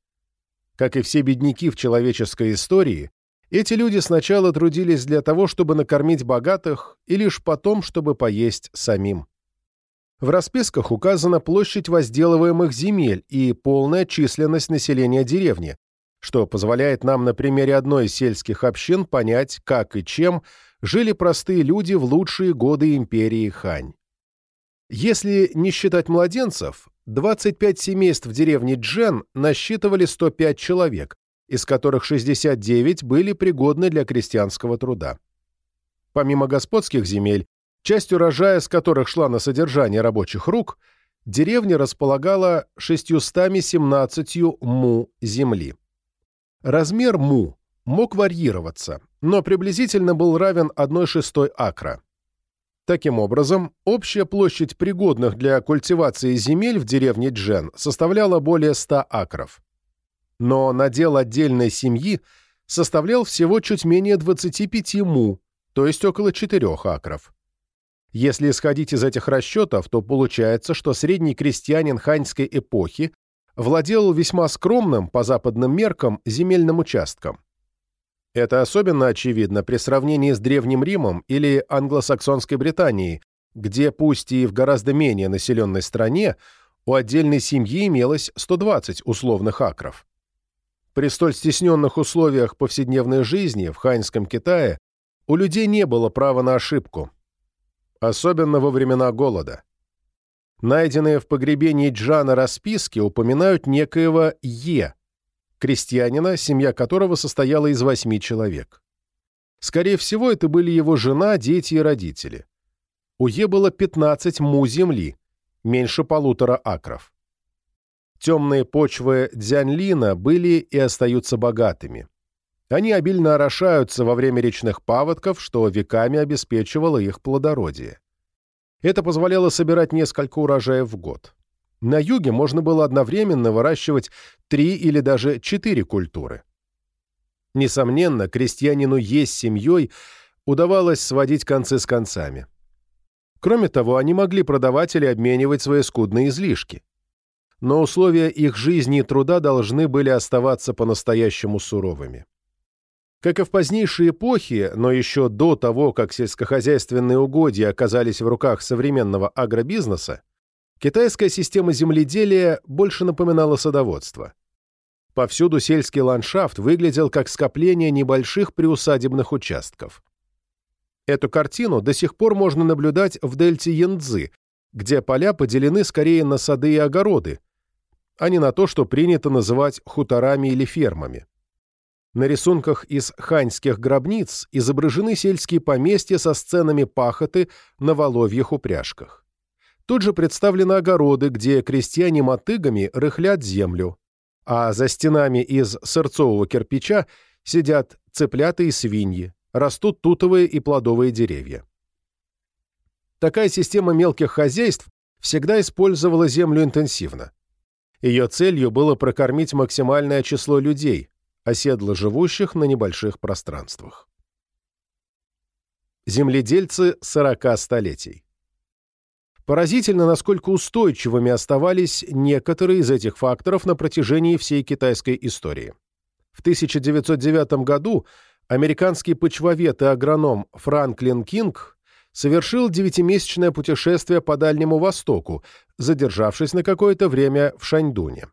Как и все бедняки в человеческой истории, эти люди сначала трудились для того, чтобы накормить богатых, и лишь потом, чтобы поесть самим. В расписках указана площадь возделываемых земель и полная численность населения деревни, что позволяет нам на примере одной из сельских общин понять, как и чем жили простые люди в лучшие годы империи Хань. Если не считать младенцев, 25 семейств в деревне Джен насчитывали 105 человек, из которых 69 были пригодны для крестьянского труда. Помимо господских земель, часть урожая с которых шла на содержание рабочих рук, деревня располагала 617 му земли. Размер му мог варьироваться, но приблизительно был равен 1 шестой акра. Таким образом, общая площадь пригодных для культивации земель в деревне Джен составляла более 100 акров. Но надел отдельной семьи составлял всего чуть менее 25 му, то есть около 4 акров. Если исходить из этих расчетов, то получается, что средний крестьянин ханьской эпохи владел весьма скромным, по западным меркам, земельным участком. Это особенно очевидно при сравнении с Древним Римом или англосаксонской Британией, где, пусть и в гораздо менее населенной стране, у отдельной семьи имелось 120 условных акров. При столь стесненных условиях повседневной жизни в ханьском Китае у людей не было права на ошибку, особенно во времена голода. Найденные в погребении Джана расписки упоминают некоего Е, крестьянина, семья которого состояла из восьми человек. Скорее всего, это были его жена, дети и родители. У Е было 15 му земли, меньше полутора акров. Темные почвы Дзянлина были и остаются богатыми. Они обильно орошаются во время речных паводков, что веками обеспечивало их плодородие. Это позволяло собирать несколько урожаев в год. На юге можно было одновременно выращивать три или даже четыре культуры. Несомненно, крестьянину есть семьей удавалось сводить концы с концами. Кроме того, они могли продавать или обменивать свои скудные излишки. Но условия их жизни и труда должны были оставаться по-настоящему суровыми. Как и в позднейшие эпохи, но еще до того, как сельскохозяйственные угодья оказались в руках современного агробизнеса, китайская система земледелия больше напоминала садоводство. Повсюду сельский ландшафт выглядел как скопление небольших приусадебных участков. Эту картину до сих пор можно наблюдать в дельте Янцзы, где поля поделены скорее на сады и огороды, а не на то, что принято называть хуторами или фермами. На рисунках из ханьских гробниц изображены сельские поместья со сценами пахоты на воловьих упряжках. Тут же представлены огороды, где крестьяне мотыгами рыхлят землю, а за стенами из сырцового кирпича сидят цыплята и свиньи, растут тутовые и плодовые деревья. Такая система мелких хозяйств всегда использовала землю интенсивно. Ее целью было прокормить максимальное число людей, оседло живущих на небольших пространствах. Земледельцы 40 столетий. Поразительно, насколько устойчивыми оставались некоторые из этих факторов на протяжении всей китайской истории. В 1909 году американский почвовед и агроном Франклин Кинг совершил девятимесячное путешествие по Дальнему Востоку, задержавшись на какое-то время в Шаньдуне.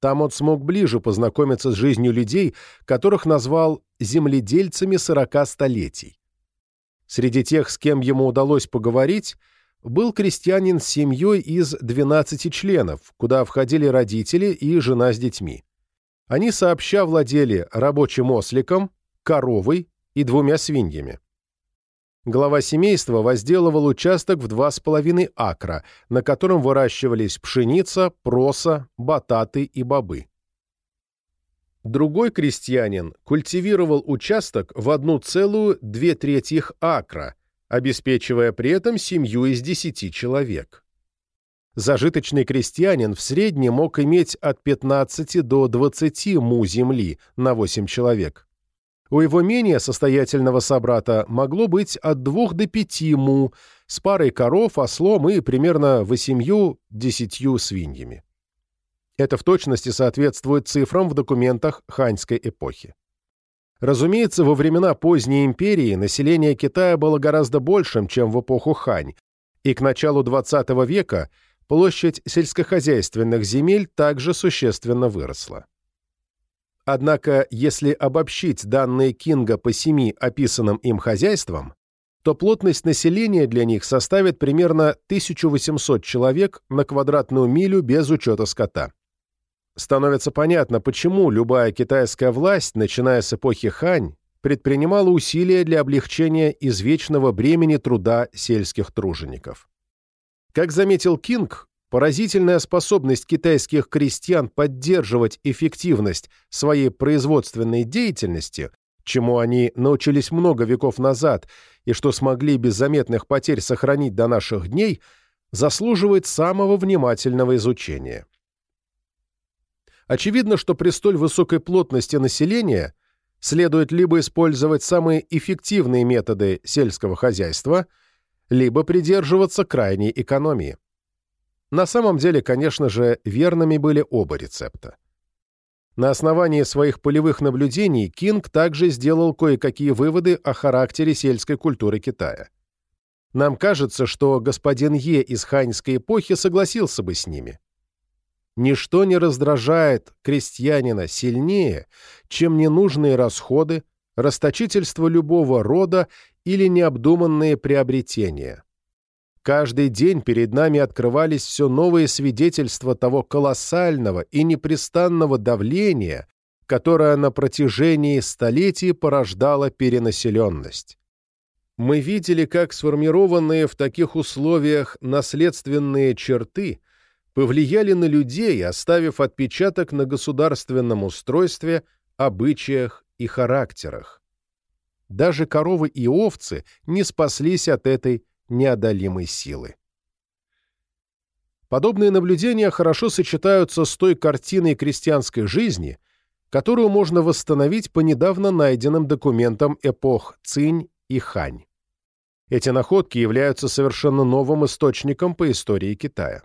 Там он смог ближе познакомиться с жизнью людей, которых назвал «земледельцами сорока столетий». Среди тех, с кем ему удалось поговорить, был крестьянин с семьей из 12 членов, куда входили родители и жена с детьми. Они сообща владели рабочим осликом, коровой и двумя свиньями глава семейства возделывал участок в 2,5 акра, на котором выращивались пшеница, проса, бататы и бобы. Другой крестьянин культивировал участок в 1,2 третьих акра, обеспечивая при этом семью из 10 человек. Зажиточный крестьянин в среднем мог иметь от 15 до 20 му земли на 8 человек. У его менее состоятельного собрата могло быть от двух до пяти му с парой коров, ослом и примерно восемью-десятью свиньями. Это в точности соответствует цифрам в документах ханьской эпохи. Разумеется, во времена поздней империи население Китая было гораздо большим, чем в эпоху Хань, и к началу XX века площадь сельскохозяйственных земель также существенно выросла. Однако, если обобщить данные Кинга по семи описанным им хозяйствам, то плотность населения для них составит примерно 1800 человек на квадратную милю без учета скота. Становится понятно, почему любая китайская власть, начиная с эпохи Хань, предпринимала усилия для облегчения извечного бремени труда сельских тружеников. Как заметил Кинг, Поразительная способность китайских крестьян поддерживать эффективность своей производственной деятельности, чему они научились много веков назад и что смогли без заметных потерь сохранить до наших дней, заслуживает самого внимательного изучения. Очевидно, что при столь высокой плотности населения следует либо использовать самые эффективные методы сельского хозяйства, либо придерживаться крайней экономии. На самом деле, конечно же, верными были оба рецепта. На основании своих полевых наблюдений Кинг также сделал кое-какие выводы о характере сельской культуры Китая. Нам кажется, что господин Е из ханьской эпохи согласился бы с ними. Ничто не раздражает крестьянина сильнее, чем ненужные расходы, расточительство любого рода или необдуманные приобретения. Каждый день перед нами открывались все новые свидетельства того колоссального и непрестанного давления, которое на протяжении столетий порождало перенаселенность. Мы видели, как сформированные в таких условиях наследственные черты повлияли на людей, оставив отпечаток на государственном устройстве, обычаях и характерах. Даже коровы и овцы не спаслись от этой неодолимой силы. Подобные наблюдения хорошо сочетаются с той картиной крестьянской жизни, которую можно восстановить по недавно найденным документам эпох Цинь и Хань. Эти находки являются совершенно новым источником по истории Китая.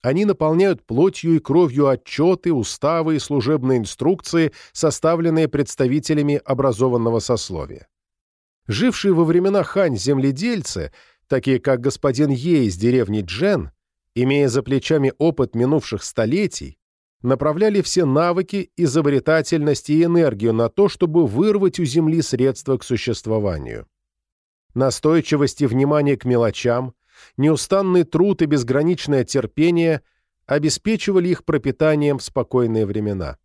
Они наполняют плотью и кровью отчеты, уставы и служебные инструкции, составленные представителями образованного сословия. Жившие во времена Хань земледельцы, такие как господин Е из деревни Джен, имея за плечами опыт минувших столетий, направляли все навыки, изобретательность и энергию на то, чтобы вырвать у земли средства к существованию. Настойчивость и внимание к мелочам, неустанный труд и безграничное терпение обеспечивали их пропитанием в спокойные времена.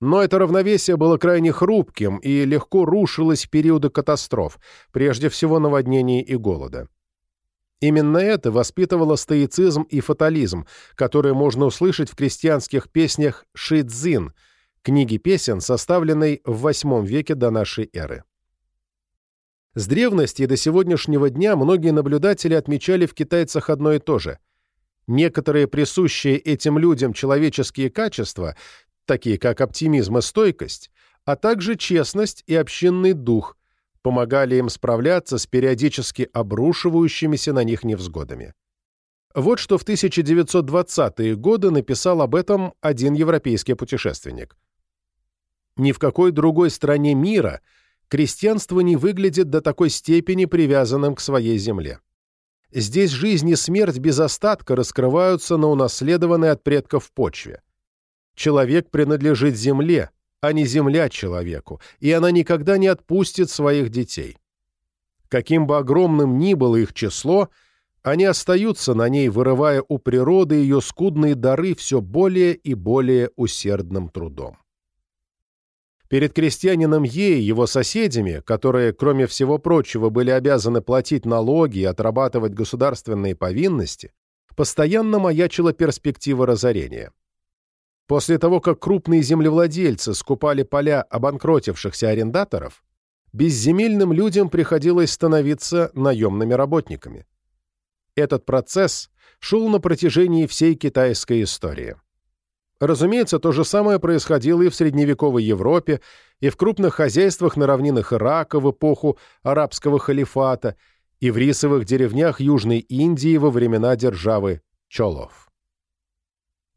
Но это равновесие было крайне хрупким и легко рушилось в периоды катастроф, прежде всего наводнений и голода. Именно это воспитывало стоицизм и фатализм, которые можно услышать в крестьянских песнях «Шидзин», книги песен, составленной в VIII веке до нашей эры. С древности до сегодняшнего дня многие наблюдатели отмечали в китайцах одно и то же. Некоторые присущие этим людям человеческие качества такие как оптимизм и стойкость, а также честность и общинный дух, помогали им справляться с периодически обрушивающимися на них невзгодами. Вот что в 1920-е годы написал об этом один европейский путешественник. Ни в какой другой стране мира крестьянство не выглядит до такой степени привязанным к своей земле. Здесь жизнь и смерть без остатка раскрываются на унаследованной от предков почве. Человек принадлежит земле, а не земля человеку, и она никогда не отпустит своих детей. Каким бы огромным ни было их число, они остаются на ней, вырывая у природы ее скудные дары все более и более усердным трудом. Перед крестьянином Е и его соседями, которые, кроме всего прочего, были обязаны платить налоги и отрабатывать государственные повинности, постоянно маячила перспектива разорения. После того, как крупные землевладельцы скупали поля обанкротившихся арендаторов, безземельным людям приходилось становиться наемными работниками. Этот процесс шел на протяжении всей китайской истории. Разумеется, то же самое происходило и в средневековой Европе, и в крупных хозяйствах на равнинах Ирака в эпоху арабского халифата, и в рисовых деревнях Южной Индии во времена державы Чолов.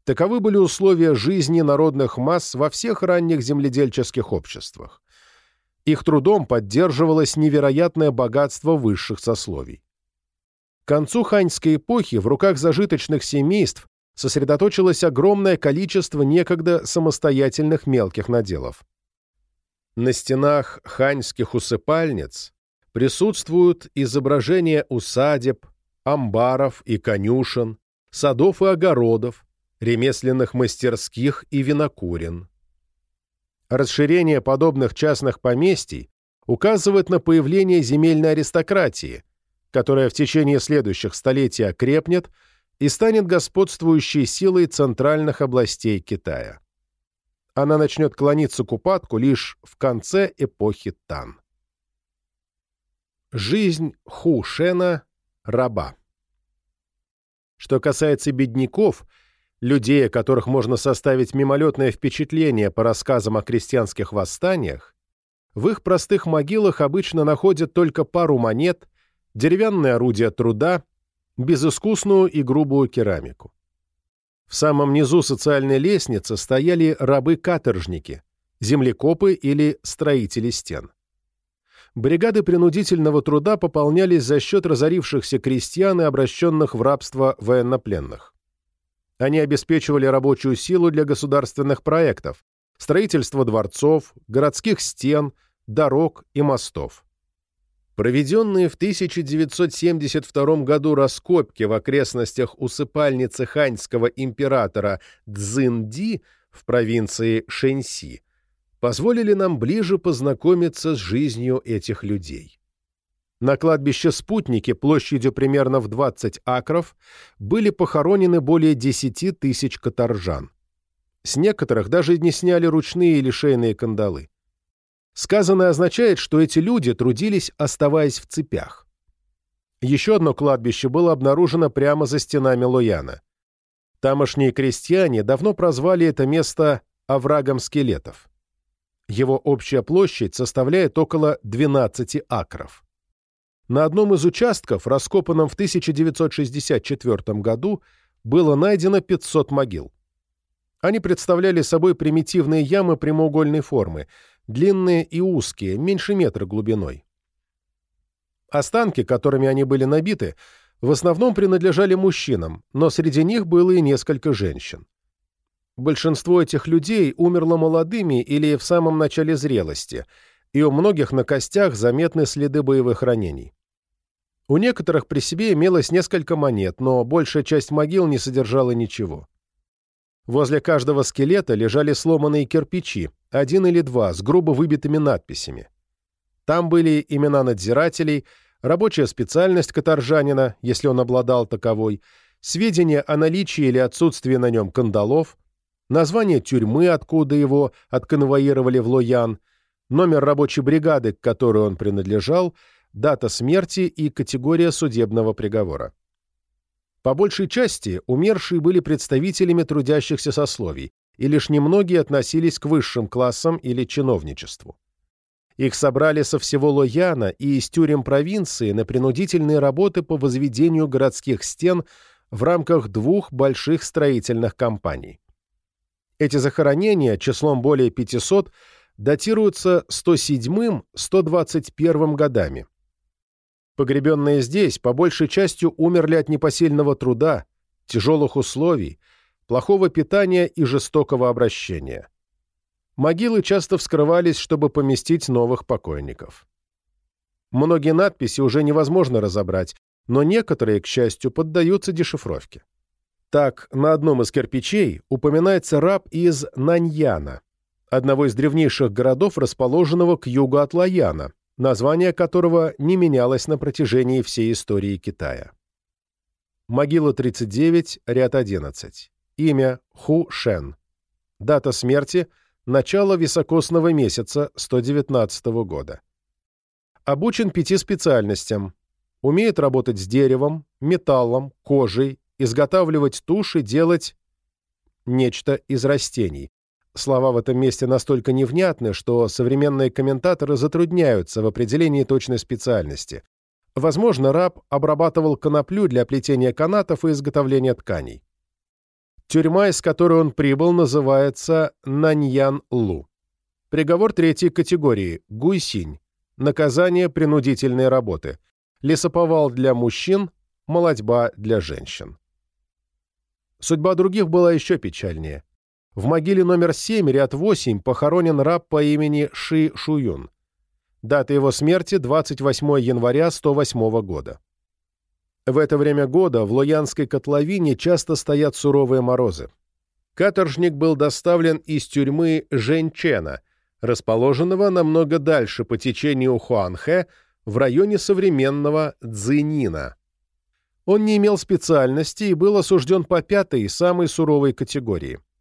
Таковы были условия жизни народных масс во всех ранних земледельческих обществах. Их трудом поддерживалось невероятное богатство высших сословий. К концу ханьской эпохи в руках зажиточных семейств сосредоточилось огромное количество некогда самостоятельных мелких наделов. На стенах ханьских усыпальниц присутствуют изображения усадеб, амбаров и конюшен, садов и огородов, ремесленных мастерских и винокурен. Расширение подобных частных поместий указывает на появление земельной аристократии, которая в течение следующих столетий окрепнет и станет господствующей силой центральных областей Китая. Она начнет клониться к упадку лишь в конце эпохи Тан. Жизнь Ху Шена – раба. Что касается бедняков, людей, о которых можно составить мимолетное впечатление по рассказам о крестьянских восстаниях, в их простых могилах обычно находят только пару монет, деревянные орудия труда безыскусную и грубую керамику. В самом низу социальной лестницы стояли рабы-каторжники, землекопы или строители стен. Бригады принудительного труда пополнялись за счет разорившихся крестьян и обращенных в рабство военнопленных. Они обеспечивали рабочую силу для государственных проектов, строительства дворцов, городских стен, дорог и мостов. Проведенные в 1972 году раскопки в окрестностях усыпальницы ханьского императора Цзинди в провинции Шэньси позволили нам ближе познакомиться с жизнью этих людей. На кладбище Спутники площадью примерно в 20 акров были похоронены более 10 тысяч каторжан. С некоторых даже не сняли ручные или шейные кандалы. Сказанное означает, что эти люди трудились, оставаясь в цепях. Еще одно кладбище было обнаружено прямо за стенами Лояна. Тамошние крестьяне давно прозвали это место «оврагом скелетов». Его общая площадь составляет около 12 акров. На одном из участков, раскопанном в 1964 году, было найдено 500 могил. Они представляли собой примитивные ямы прямоугольной формы – длинные и узкие, меньше метра глубиной. Останки, которыми они были набиты, в основном принадлежали мужчинам, но среди них было и несколько женщин. Большинство этих людей умерло молодыми или в самом начале зрелости, и у многих на костях заметны следы боевых ранений. У некоторых при себе имелось несколько монет, но большая часть могил не содержала ничего. Возле каждого скелета лежали сломанные кирпичи, один или два, с грубо выбитыми надписями. Там были имена надзирателей, рабочая специальность каторжанина, если он обладал таковой, сведения о наличии или отсутствии на нем кандалов, название тюрьмы, откуда его отконвоировали в Лоян, номер рабочей бригады, к которой он принадлежал, дата смерти и категория судебного приговора. По большей части умершие были представителями трудящихся сословий, и лишь немногие относились к высшим классам или чиновничеству. Их собрали со всего Лояна и из тюрем провинции на принудительные работы по возведению городских стен в рамках двух больших строительных компаний. Эти захоронения, числом более 500, датируются 107-121 годами. Погребенные здесь, по большей частью, умерли от непосильного труда, тяжелых условий, плохого питания и жестокого обращения. Могилы часто вскрывались, чтобы поместить новых покойников. Многие надписи уже невозможно разобрать, но некоторые, к счастью, поддаются дешифровке. Так, на одном из кирпичей упоминается раб из Наньяна, одного из древнейших городов, расположенного к югу от Лаяна, название которого не менялось на протяжении всей истории Китая. Могила 39, ряд 11. Имя Ху Шен. Дата смерти – начало високосного месяца 119 года. Обучен пяти специальностям. Умеет работать с деревом, металлом, кожей, изготавливать туши, делать нечто из растений. Слова в этом месте настолько невнятны, что современные комментаторы затрудняются в определении точной специальности. Возможно, раб обрабатывал коноплю для плетения канатов и изготовления тканей. Тюрьма, из которой он прибыл, называется Наньян-Лу. Приговор третьей категории – Гуйсинь. Наказание принудительной работы. Лесоповал для мужчин, молодьба для женщин. Судьба других была еще печальнее. В могиле номер 7, ряд 8, похоронен раб по имени Ши Шуюн. Дата его смерти – 28 января 108 года. В это время года в Лоянской котловине часто стоят суровые морозы. Каторжник был доставлен из тюрьмы Женчена, расположенного намного дальше по течению Хуанхэ в районе современного Цзинина. Он не имел специальности и был осужден по пятой, самой суровой категории –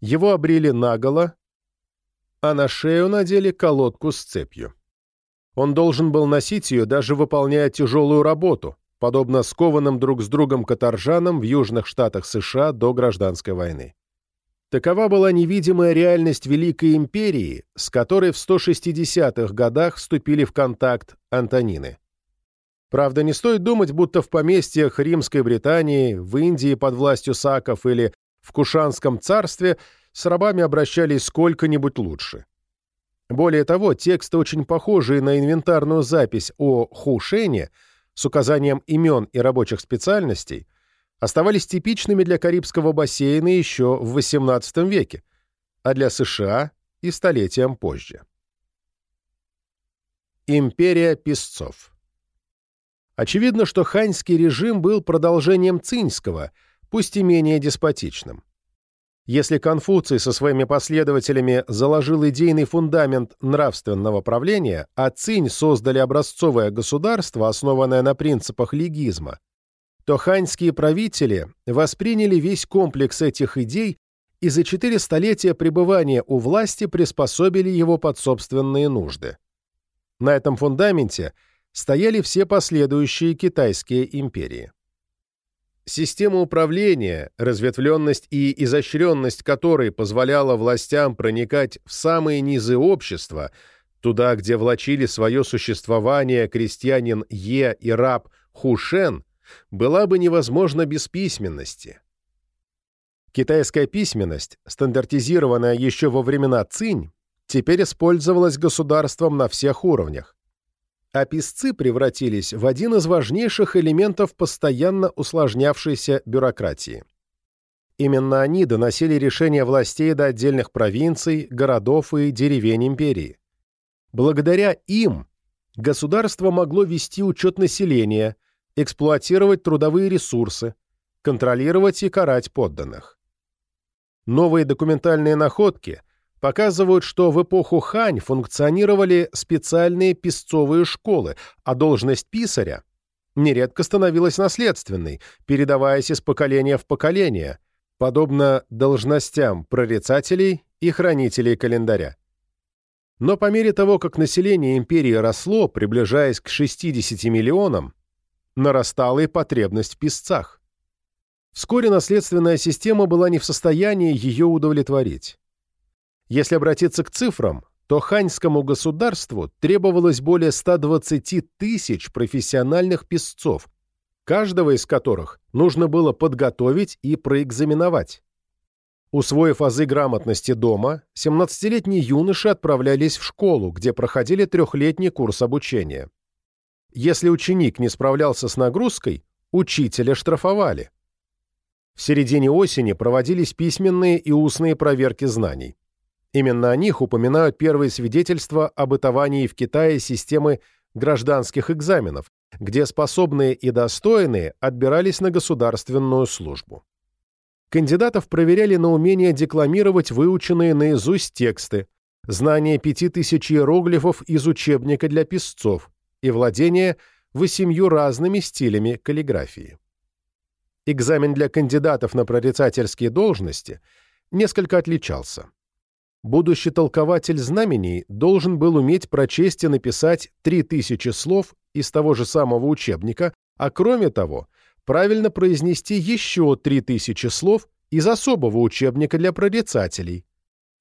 его обрили наголо, а на шею надели колодку с цепью. Он должен был носить ее, даже выполняя тяжелую работу, подобно скованным друг с другом каторжанам в южных штатах США до гражданской войны. Такова была невидимая реальность Великой Империи, с которой в 160-х годах вступили в контакт Антонины. Правда, не стоит думать, будто в поместьях Римской Британии, в Индии под властью саков или в Кушанском царстве с рабами обращались сколько-нибудь лучше. Более того, тексты, очень похожие на инвентарную запись о Хушене с указанием имен и рабочих специальностей, оставались типичными для Карибского бассейна еще в XVIII веке, а для США и столетием позже. Империя песцов Очевидно, что ханьский режим был продолжением цинского – пусть и менее деспотичным. Если Конфуций со своими последователями заложил идейный фундамент нравственного правления, а Цинь создали образцовое государство, основанное на принципах лигизма, то ханьские правители восприняли весь комплекс этих идей и за четыре столетия пребывания у власти приспособили его под собственные нужды. На этом фундаменте стояли все последующие китайские империи. Система управления, разветвленность и изощренность которой позволяла властям проникать в самые низы общества, туда, где влачили свое существование крестьянин Е и раб Хушен, была бы невозможна без письменности. Китайская письменность, стандартизированная еще во времена Цинь, теперь использовалась государством на всех уровнях а писцы превратились в один из важнейших элементов постоянно усложнявшейся бюрократии. Именно они доносили решения властей до отдельных провинций, городов и деревень империи. Благодаря им государство могло вести учет населения, эксплуатировать трудовые ресурсы, контролировать и карать подданных. Новые документальные находки показывают, что в эпоху Хань функционировали специальные писцовые школы, а должность писаря нередко становилась наследственной, передаваясь из поколения в поколение, подобно должностям прорицателей и хранителей календаря. Но по мере того, как население империи росло, приближаясь к 60 миллионам, нарастала и потребность в писцах. Вскоре наследственная система была не в состоянии ее удовлетворить. Если обратиться к цифрам, то ханьскому государству требовалось более 120 тысяч профессиональных песцов, каждого из которых нужно было подготовить и проэкзаменовать. Усвоив азы грамотности дома, 17-летние юноши отправлялись в школу, где проходили трехлетний курс обучения. Если ученик не справлялся с нагрузкой, учителя штрафовали. В середине осени проводились письменные и устные проверки знаний. Именно о них упоминают первые свидетельства о бытовании в Китае системы гражданских экзаменов, где способные и достойные отбирались на государственную службу. Кандидатов проверяли на умение декламировать выученные наизусть тексты, знание пяти тысяч иероглифов из учебника для писцов и владение восемью разными стилями каллиграфии. Экзамен для кандидатов на прорицательские должности несколько отличался будущий толкователь знамений должен был уметь прочесть и написать 3000 слов из того же самого учебника, а кроме того, правильно произнести еще 3000 слов из особого учебника для прорицателей,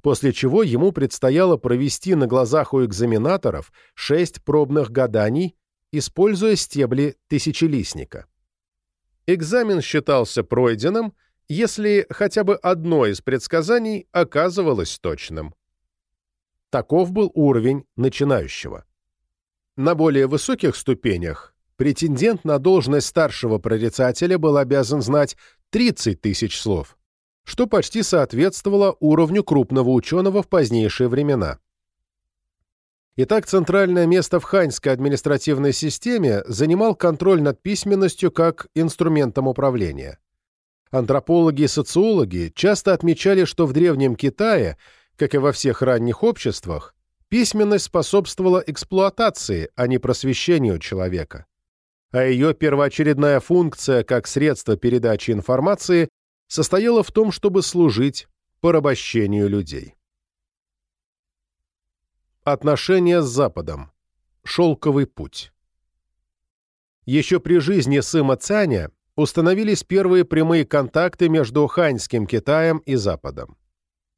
после чего ему предстояло провести на глазах у экзаменаторов шесть пробных гаданий, используя стебли тысячелистника. Экзамен считался пройденным, если хотя бы одно из предсказаний оказывалось точным. Таков был уровень начинающего. На более высоких ступенях претендент на должность старшего прорицателя был обязан знать 30 тысяч слов, что почти соответствовало уровню крупного ученого в позднейшие времена. Итак, центральное место в ханьской административной системе занимал контроль над письменностью как инструментом управления. Антропологи и социологи часто отмечали, что в Древнем Китае, как и во всех ранних обществах, письменность способствовала эксплуатации, а не просвещению человека а ее первоочередная функция как средство передачи информации состояла в том, чтобы служить порабощению людей. Отношения с Западом. Шелковый путь. Еще при жизни Сыма Цаня установились первые прямые контакты между Ханьским Китаем и Западом.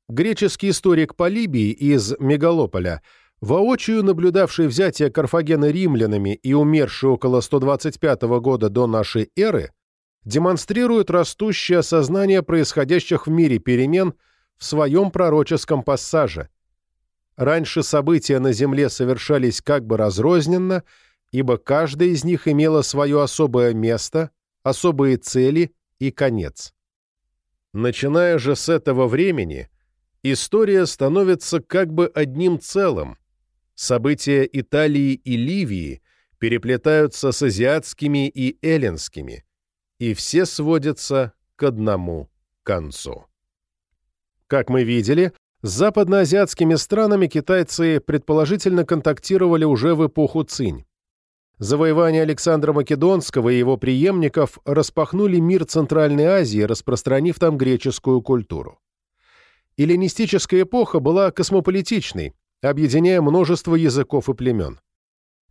Греческий историк Полибий из Мегалополя – Воочию наблюдавший взятие Карфагена римлянами и умерший около 125 года до нашей эры, демонстрирует растущее осознание происходящих в мире перемен в своем пророческом пассаже. Раньше события на Земле совершались как бы разрозненно, ибо каждая из них имела свое особое место, особые цели и конец. Начиная же с этого времени, история становится как бы одним целым, События Италии и Ливии переплетаются с азиатскими и эллинскими, и все сводятся к одному концу. Как мы видели, с западноазиатскими странами китайцы предположительно контактировали уже в эпоху Цинь. Завоевание Александра Македонского и его преемников распахнули мир Центральной Азии, распространив там греческую культуру. Эллинистическая эпоха была космополитичной, объединяя множество языков и племен.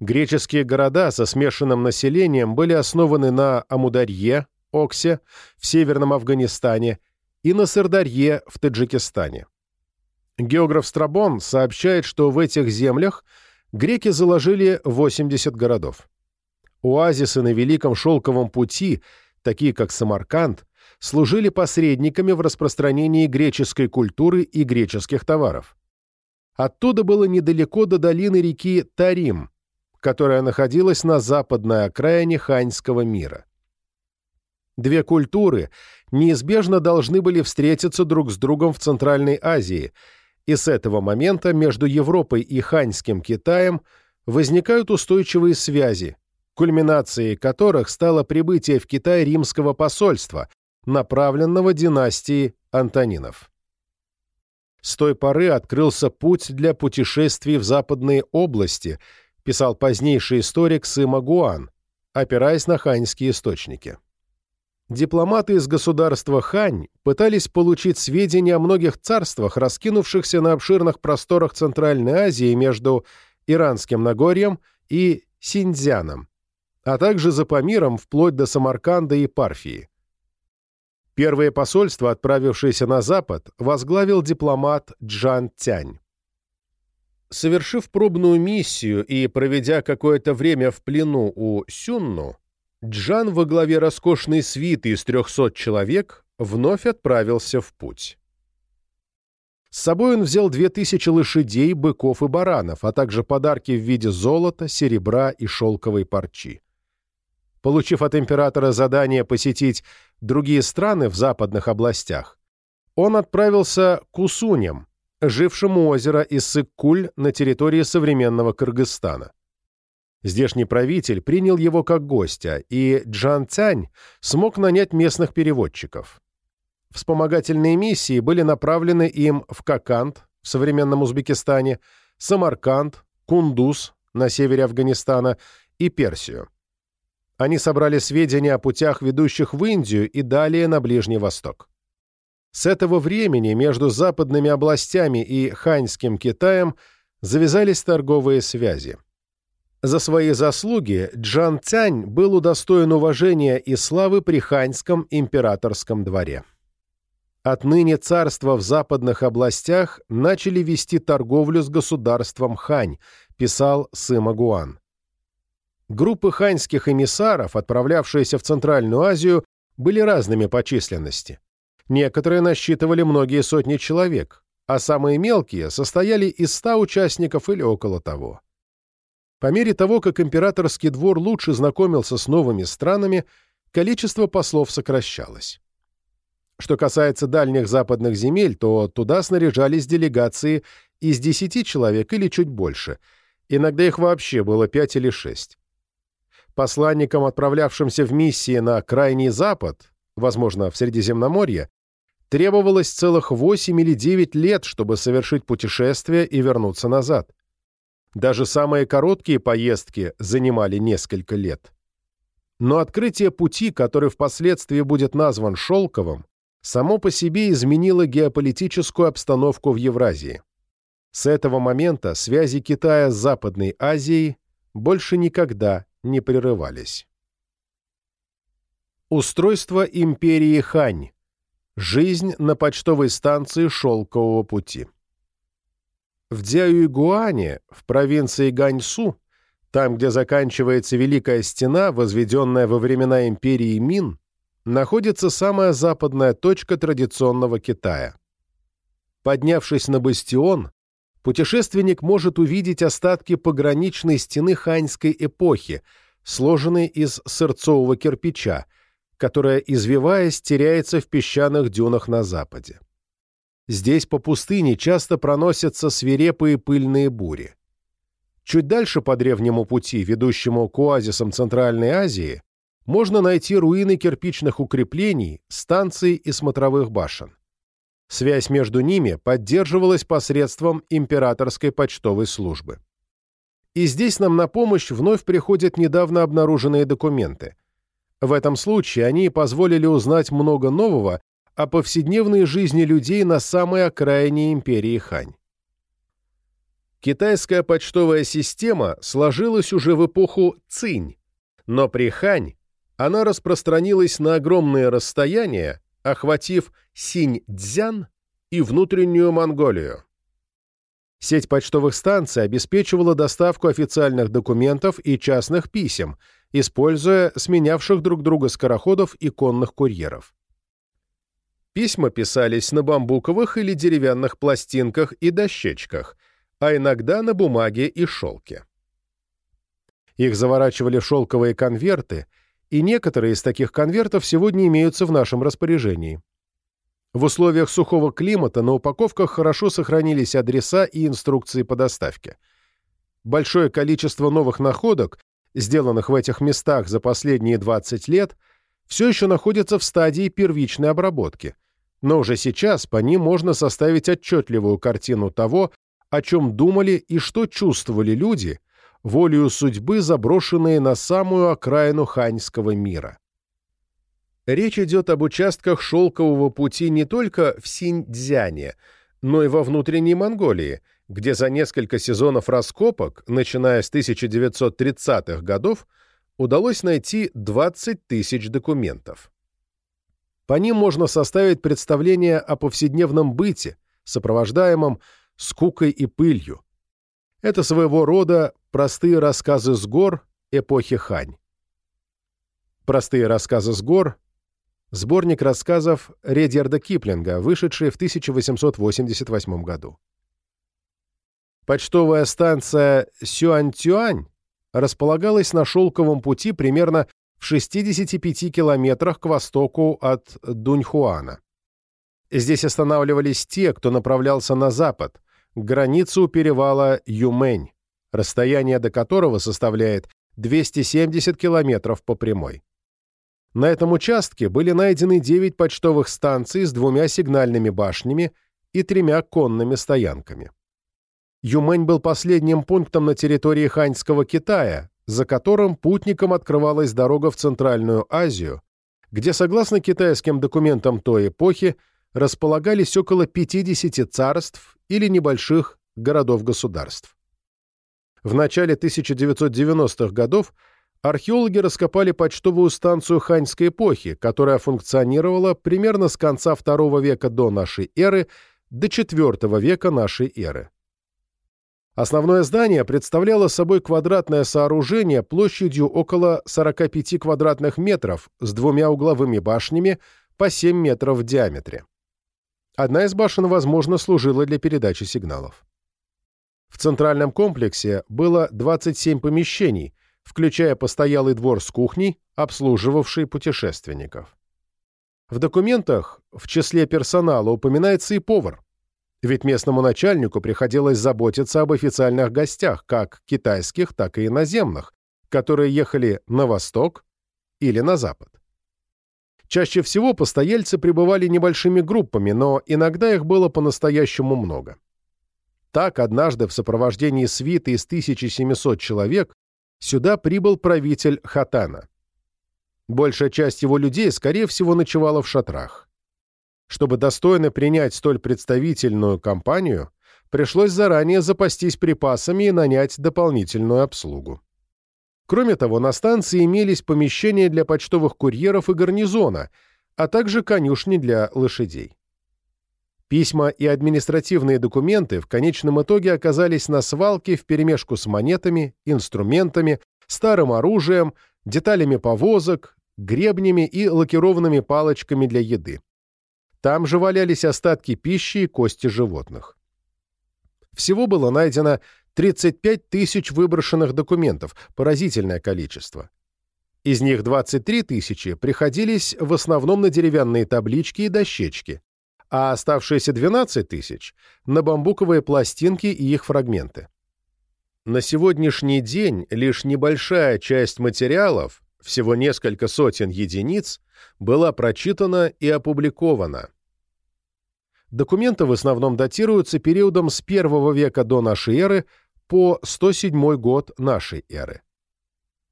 Греческие города со смешанным населением были основаны на Амударье, Оксе, в Северном Афганистане и на Сырдарье в Таджикистане. Географ Страбон сообщает, что в этих землях греки заложили 80 городов. Оазисы на Великом Шелковом пути, такие как Самарканд, служили посредниками в распространении греческой культуры и греческих товаров. Оттуда было недалеко до долины реки Тарим, которая находилась на западной окраине Ханьского мира. Две культуры неизбежно должны были встретиться друг с другом в Центральной Азии, и с этого момента между Европой и Ханьским Китаем возникают устойчивые связи, кульминацией которых стало прибытие в Китай римского посольства, направленного династии Антонинов. С той поры открылся путь для путешествий в западные области, писал позднейший историк Сыма Гуан, опираясь на ханьские источники. Дипломаты из государства Хань пытались получить сведения о многих царствах, раскинувшихся на обширных просторах Центральной Азии между Иранским Нагорьем и Синьцзяном, а также за Памиром вплоть до Самарканда и Парфии. Первое посольство, отправившееся на Запад, возглавил дипломат Джан Тянь. Совершив пробную миссию и проведя какое-то время в плену у Сюнну, Джан во главе роскошной свиты из 300 человек вновь отправился в путь. С собой он взял 2000 лошадей, быков и баранов, а также подарки в виде золота, серебра и шелковой парчи. Получив от императора задание посетить другие страны в западных областях, он отправился к Усуням, жившим у озера Иссык-Куль на территории современного Кыргызстана. Здешний правитель принял его как гостя, и Джан Цянь смог нанять местных переводчиков. Вспомогательные миссии были направлены им в Коканд в современном Узбекистане, Самарканд, Кундуз на севере Афганистана и Персию. Они собрали сведения о путях, ведущих в Индию и далее на Ближний Восток. С этого времени между западными областями и Ханьским Китаем завязались торговые связи. За свои заслуги Джан Цянь был удостоен уважения и славы при Ханьском императорском дворе. Отныне царства в западных областях начали вести торговлю с государством Хань, писал Сыма Гуан. Группы ханьских эмиссаров, отправлявшиеся в Центральную Азию, были разными по численности. Некоторые насчитывали многие сотни человек, а самые мелкие состояли из ста участников или около того. По мере того, как императорский двор лучше знакомился с новыми странами, количество послов сокращалось. Что касается дальних западных земель, то туда снаряжались делегации из десяти человек или чуть больше. Иногда их вообще было пять или шесть. Посланникам, отправлявшимся в миссии на Крайний Запад, возможно, в Средиземноморье, требовалось целых восемь или девять лет, чтобы совершить путешествие и вернуться назад. Даже самые короткие поездки занимали несколько лет. Но открытие пути, который впоследствии будет назван «шелковым», само по себе изменило геополитическую обстановку в Евразии. С этого момента связи Китая с Западной Азией больше никогда не прерывались. Устройство империи Хань. Жизнь на почтовой станции Шелкового пути. В Дзяюйгуане, в провинции Ганьсу, там, где заканчивается Великая Стена, возведенная во времена империи Мин, находится самая западная точка традиционного Китая. Поднявшись на бастион, путешественник может увидеть остатки пограничной стены ханьской эпохи, сложенной из сырцового кирпича, которая, извиваясь, теряется в песчаных дюнах на западе. Здесь по пустыне часто проносятся свирепые пыльные бури. Чуть дальше по древнему пути, ведущему к оазисам Центральной Азии, можно найти руины кирпичных укреплений, станций и смотровых башен. Связь между ними поддерживалась посредством императорской почтовой службы. И здесь нам на помощь вновь приходят недавно обнаруженные документы. В этом случае они позволили узнать много нового о повседневной жизни людей на самой окраине империи Хань. Китайская почтовая система сложилась уже в эпоху Цинь, но при Хань она распространилась на огромные расстояния, охватив Синь-Дзян и внутреннюю Монголию. Сеть почтовых станций обеспечивала доставку официальных документов и частных писем, используя сменявших друг друга скороходов и конных курьеров. Письма писались на бамбуковых или деревянных пластинках и дощечках, а иногда на бумаге и шелке. Их заворачивали в шелковые конверты, и некоторые из таких конвертов сегодня имеются в нашем распоряжении. В условиях сухого климата на упаковках хорошо сохранились адреса и инструкции по доставке. Большое количество новых находок, сделанных в этих местах за последние 20 лет, все еще находится в стадии первичной обработки – но уже сейчас по ним можно составить отчетливую картину того, о чем думали и что чувствовали люди, волею судьбы заброшенные на самую окраину ханьского мира. Речь идет об участках шелкового пути не только в Синьцзяне, но и во внутренней Монголии, где за несколько сезонов раскопок, начиная с 1930-х годов, удалось найти 20 тысяч документов. По ним можно составить представление о повседневном быте, сопровождаемом скукой и пылью. Это своего рода простые рассказы с гор эпохи Хань. «Простые рассказы с гор» — сборник рассказов Редьярда Киплинга, вышедший в 1888 году. Почтовая станция Сюань-Тюань располагалась на шелковом пути примерно в 65 километрах к востоку от Дуньхуана. Здесь останавливались те, кто направлялся на запад, к границе у перевала Юмень, расстояние до которого составляет 270 километров по прямой. На этом участке были найдены 9 почтовых станций с двумя сигнальными башнями и тремя конными стоянками. Юмень был последним пунктом на территории Ханьского Китая, за которым путникам открывалась дорога в Центральную Азию, где, согласно китайским документам той эпохи, располагались около 50 царств или небольших городов-государств. В начале 1990-х годов археологи раскопали почтовую станцию ханьской эпохи, которая функционировала примерно с конца II века до нашей эры до IV века нашей эры. Основное здание представляло собой квадратное сооружение площадью около 45 квадратных метров с двумя угловыми башнями по 7 метров в диаметре. Одна из башен, возможно, служила для передачи сигналов. В центральном комплексе было 27 помещений, включая постоялый двор с кухней, обслуживавший путешественников. В документах в числе персонала упоминается и повар, ведь местному начальнику приходилось заботиться об официальных гостях, как китайских, так и иноземных, которые ехали на восток или на запад. Чаще всего постояльцы пребывали небольшими группами, но иногда их было по-настоящему много. Так, однажды в сопровождении свиты из 1700 человек сюда прибыл правитель Хатана. Большая часть его людей, скорее всего, ночевала в шатрах. Чтобы достойно принять столь представительную компанию, пришлось заранее запастись припасами и нанять дополнительную обслугу. Кроме того, на станции имелись помещения для почтовых курьеров и гарнизона, а также конюшни для лошадей. Письма и административные документы в конечном итоге оказались на свалке вперемешку с монетами, инструментами, старым оружием, деталями повозок, гребнями и лакированными палочками для еды. Там же валялись остатки пищи и кости животных. Всего было найдено 35 тысяч выброшенных документов, поразительное количество. Из них 23 тысячи приходились в основном на деревянные таблички и дощечки, а оставшиеся 12 тысяч — на бамбуковые пластинки и их фрагменты. На сегодняшний день лишь небольшая часть материалов, всего несколько сотен единиц, была прочитана и опубликована. Документы в основном датируются периодом с I века до нашей эры по 107 год нашей эры.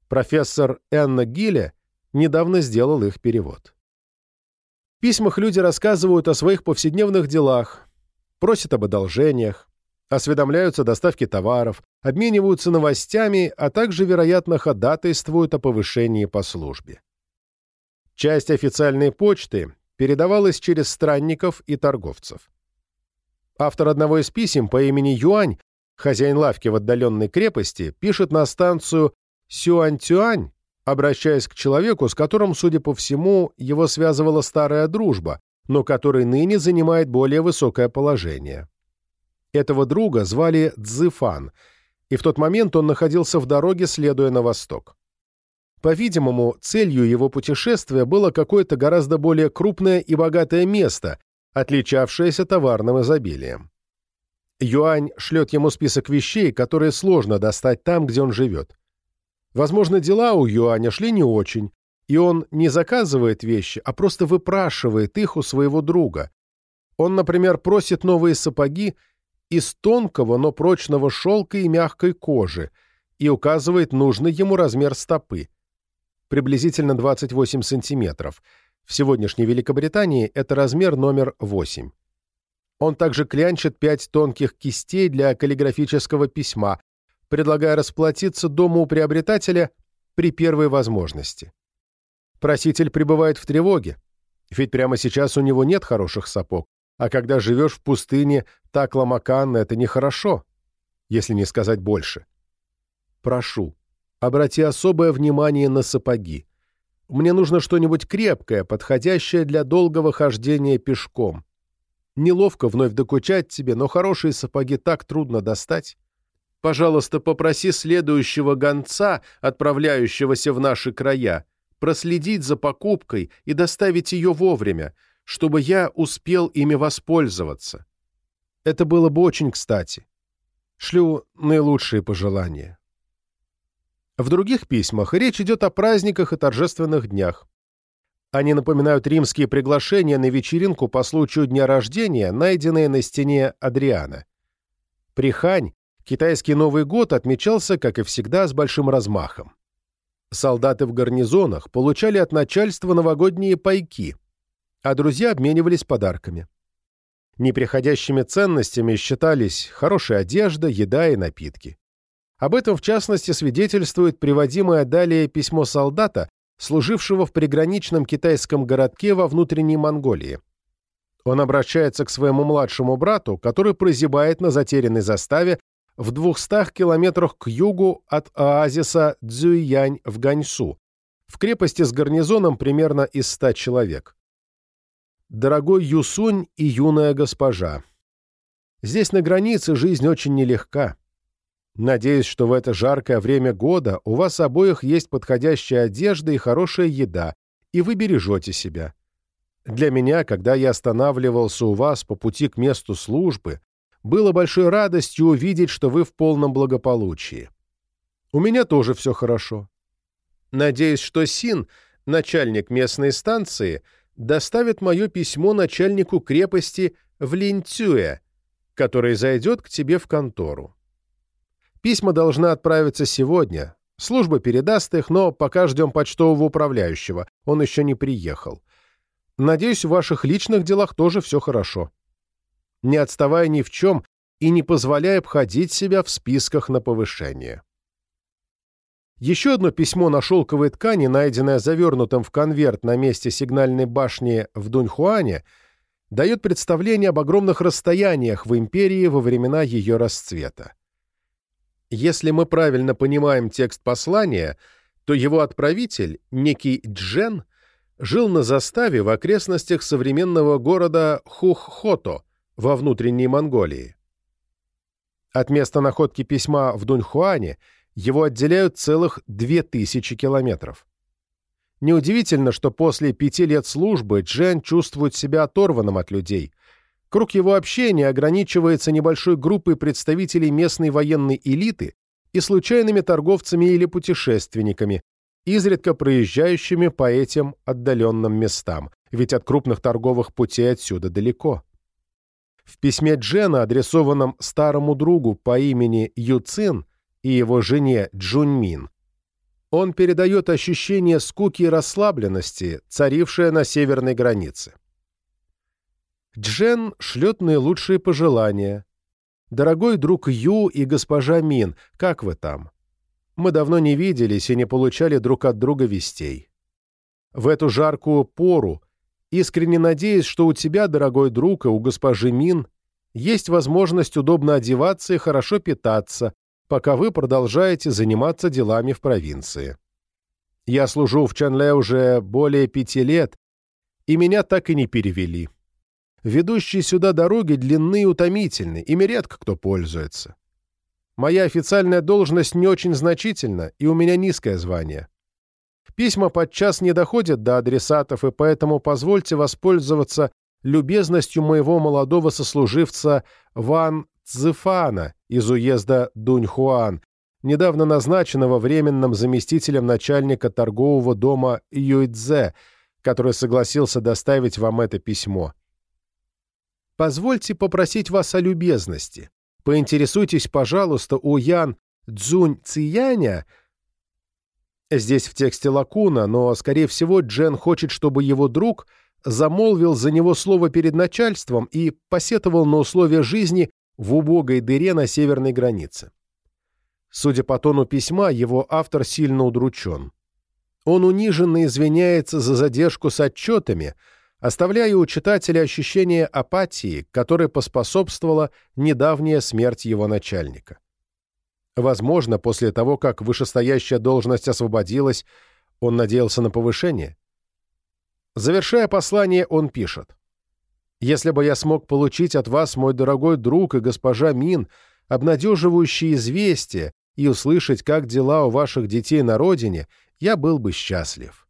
Профессор Энна Гилле недавно сделал их перевод. В письмах люди рассказывают о своих повседневных делах, просят об одолжениях, осведомляются о доставке товаров, обмениваются новостями, а также, вероятно, ходатайствуют о повышении по службе. Часть официальной почты передавалась через странников и торговцев. Автор одного из писем по имени Юань, хозяин лавки в отдаленной крепости, пишет на станцию Сюань-Тюань обращаясь к человеку, с которым, судя по всему, его связывала старая дружба, но который ныне занимает более высокое положение. Этого друга звали Цзыфан, и в тот момент он находился в дороге, следуя на восток. По-видимому, целью его путешествия было какое-то гораздо более крупное и богатое место, отличавшееся товарным изобилием. Юань шлет ему список вещей, которые сложно достать там, где он живет. Возможно, дела у Юаня шли не очень, и он не заказывает вещи, а просто выпрашивает их у своего друга. Он, например, просит новые сапоги из тонкого, но прочного шелка и мягкой кожи и указывает нужный ему размер стопы. Приблизительно 28 сантиметров. В сегодняшней Великобритании это размер номер 8. Он также клянчит пять тонких кистей для каллиграфического письма, предлагая расплатиться дому у приобретателя при первой возможности. Проситель пребывает в тревоге, ведь прямо сейчас у него нет хороших сапог, а когда живешь в пустыне Такла-Макан, это нехорошо, если не сказать больше. Прошу, обрати особое внимание на сапоги. Мне нужно что-нибудь крепкое, подходящее для долгого хождения пешком. Неловко вновь докучать тебе, но хорошие сапоги так трудно достать. Пожалуйста, попроси следующего гонца, отправляющегося в наши края, проследить за покупкой и доставить ее вовремя, чтобы я успел ими воспользоваться. Это было бы очень кстати. Шлю наилучшие пожелания. В других письмах речь идет о праздниках и торжественных днях. Они напоминают римские приглашения на вечеринку по случаю дня рождения, найденные на стене Адриана. Прихань Китайский Новый год отмечался, как и всегда, с большим размахом. Солдаты в гарнизонах получали от начальства новогодние пайки, а друзья обменивались подарками. Неприходящими ценностями считались хорошая одежда, еда и напитки. Об этом, в частности, свидетельствует приводимое далее письмо солдата, служившего в приграничном китайском городке во внутренней Монголии. Он обращается к своему младшему брату, который прозябает на затерянной заставе в 200 километрах к югу от оазиса Цзюйянь в Ганьсу, в крепости с гарнизоном примерно из 100 человек. Дорогой Юсунь и юная госпожа, здесь на границе жизнь очень нелегка. Надеюсь, что в это жаркое время года у вас обоих есть подходящая одежда и хорошая еда, и вы бережете себя. Для меня, когда я останавливался у вас по пути к месту службы, было большой радостью увидеть, что вы в полном благополучии. У меня тоже все хорошо. Надеюсь, что Син, начальник местной станции, доставит мое письмо начальнику крепости в Линцюэ, который зайдет к тебе в контору. Письма должны отправиться сегодня. Служба передаст их, но пока ждем почтового управляющего. Он еще не приехал. Надеюсь, в ваших личных делах тоже все хорошо. Не отставая ни в чем и не позволяя обходить себя в списках на повышение. Еще одно письмо на шелковой ткани, найденное завернутым в конверт на месте сигнальной башни в Дуньхуане, дает представление об огромных расстояниях в империи во времена ее расцвета. Если мы правильно понимаем текст послания, то его отправитель, некий Джен, жил на заставе в окрестностях современного города Хуххото во внутренней Монголии. От места находки письма в Дуньхуане его отделяют целых 2000 километров. Неудивительно, что после пяти лет службы Джен чувствует себя оторванным от людей. Круг его общения ограничивается небольшой группой представителей местной военной элиты и случайными торговцами или путешественниками, изредка проезжающими по этим отдаленным местам, ведь от крупных торговых путей отсюда далеко. В письме Джена, адресованном старому другу по имени Юцин и его жене Джунмин, он передает ощущение скуки и расслабленности, царившее на северной границе. Джен шлет наилучшие пожелания. «Дорогой друг Ю и госпожа Мин, как вы там? Мы давно не виделись и не получали друг от друга вестей. В эту жаркую пору, искренне надеюсь, что у тебя, дорогой друг, и у госпожи Мин есть возможность удобно одеваться и хорошо питаться, пока вы продолжаете заниматься делами в провинции. Я служу в Чанле уже более пяти лет, и меня так и не перевели. Ведущие сюда дороги длинны и утомительны, ими редко кто пользуется. Моя официальная должность не очень значительна, и у меня низкое звание. Письма подчас не доходят до адресатов, и поэтому позвольте воспользоваться любезностью моего молодого сослуживца Ван Цзефана из уезда Дуньхуан, недавно назначенного временным заместителем начальника торгового дома Юйцзе, который согласился доставить вам это письмо. Позвольте попросить вас о любезности. Поинтересуйтесь, пожалуйста, у Ян Цзунь Цияня. Здесь в тексте лакуна, но, скорее всего, Джен хочет, чтобы его друг замолвил за него слово перед начальством и посетовал на условия жизни в убогой дыре на северной границе. Судя по тону письма, его автор сильно удручен. Он униженно извиняется за задержку с отчетами – оставляя у читателя ощущение апатии, которой поспособствовала недавняя смерть его начальника. Возможно, после того, как вышестоящая должность освободилась, он надеялся на повышение. Завершая послание, он пишет. «Если бы я смог получить от вас, мой дорогой друг и госпожа Мин, обнадеживающие известия и услышать, как дела у ваших детей на родине, я был бы счастлив.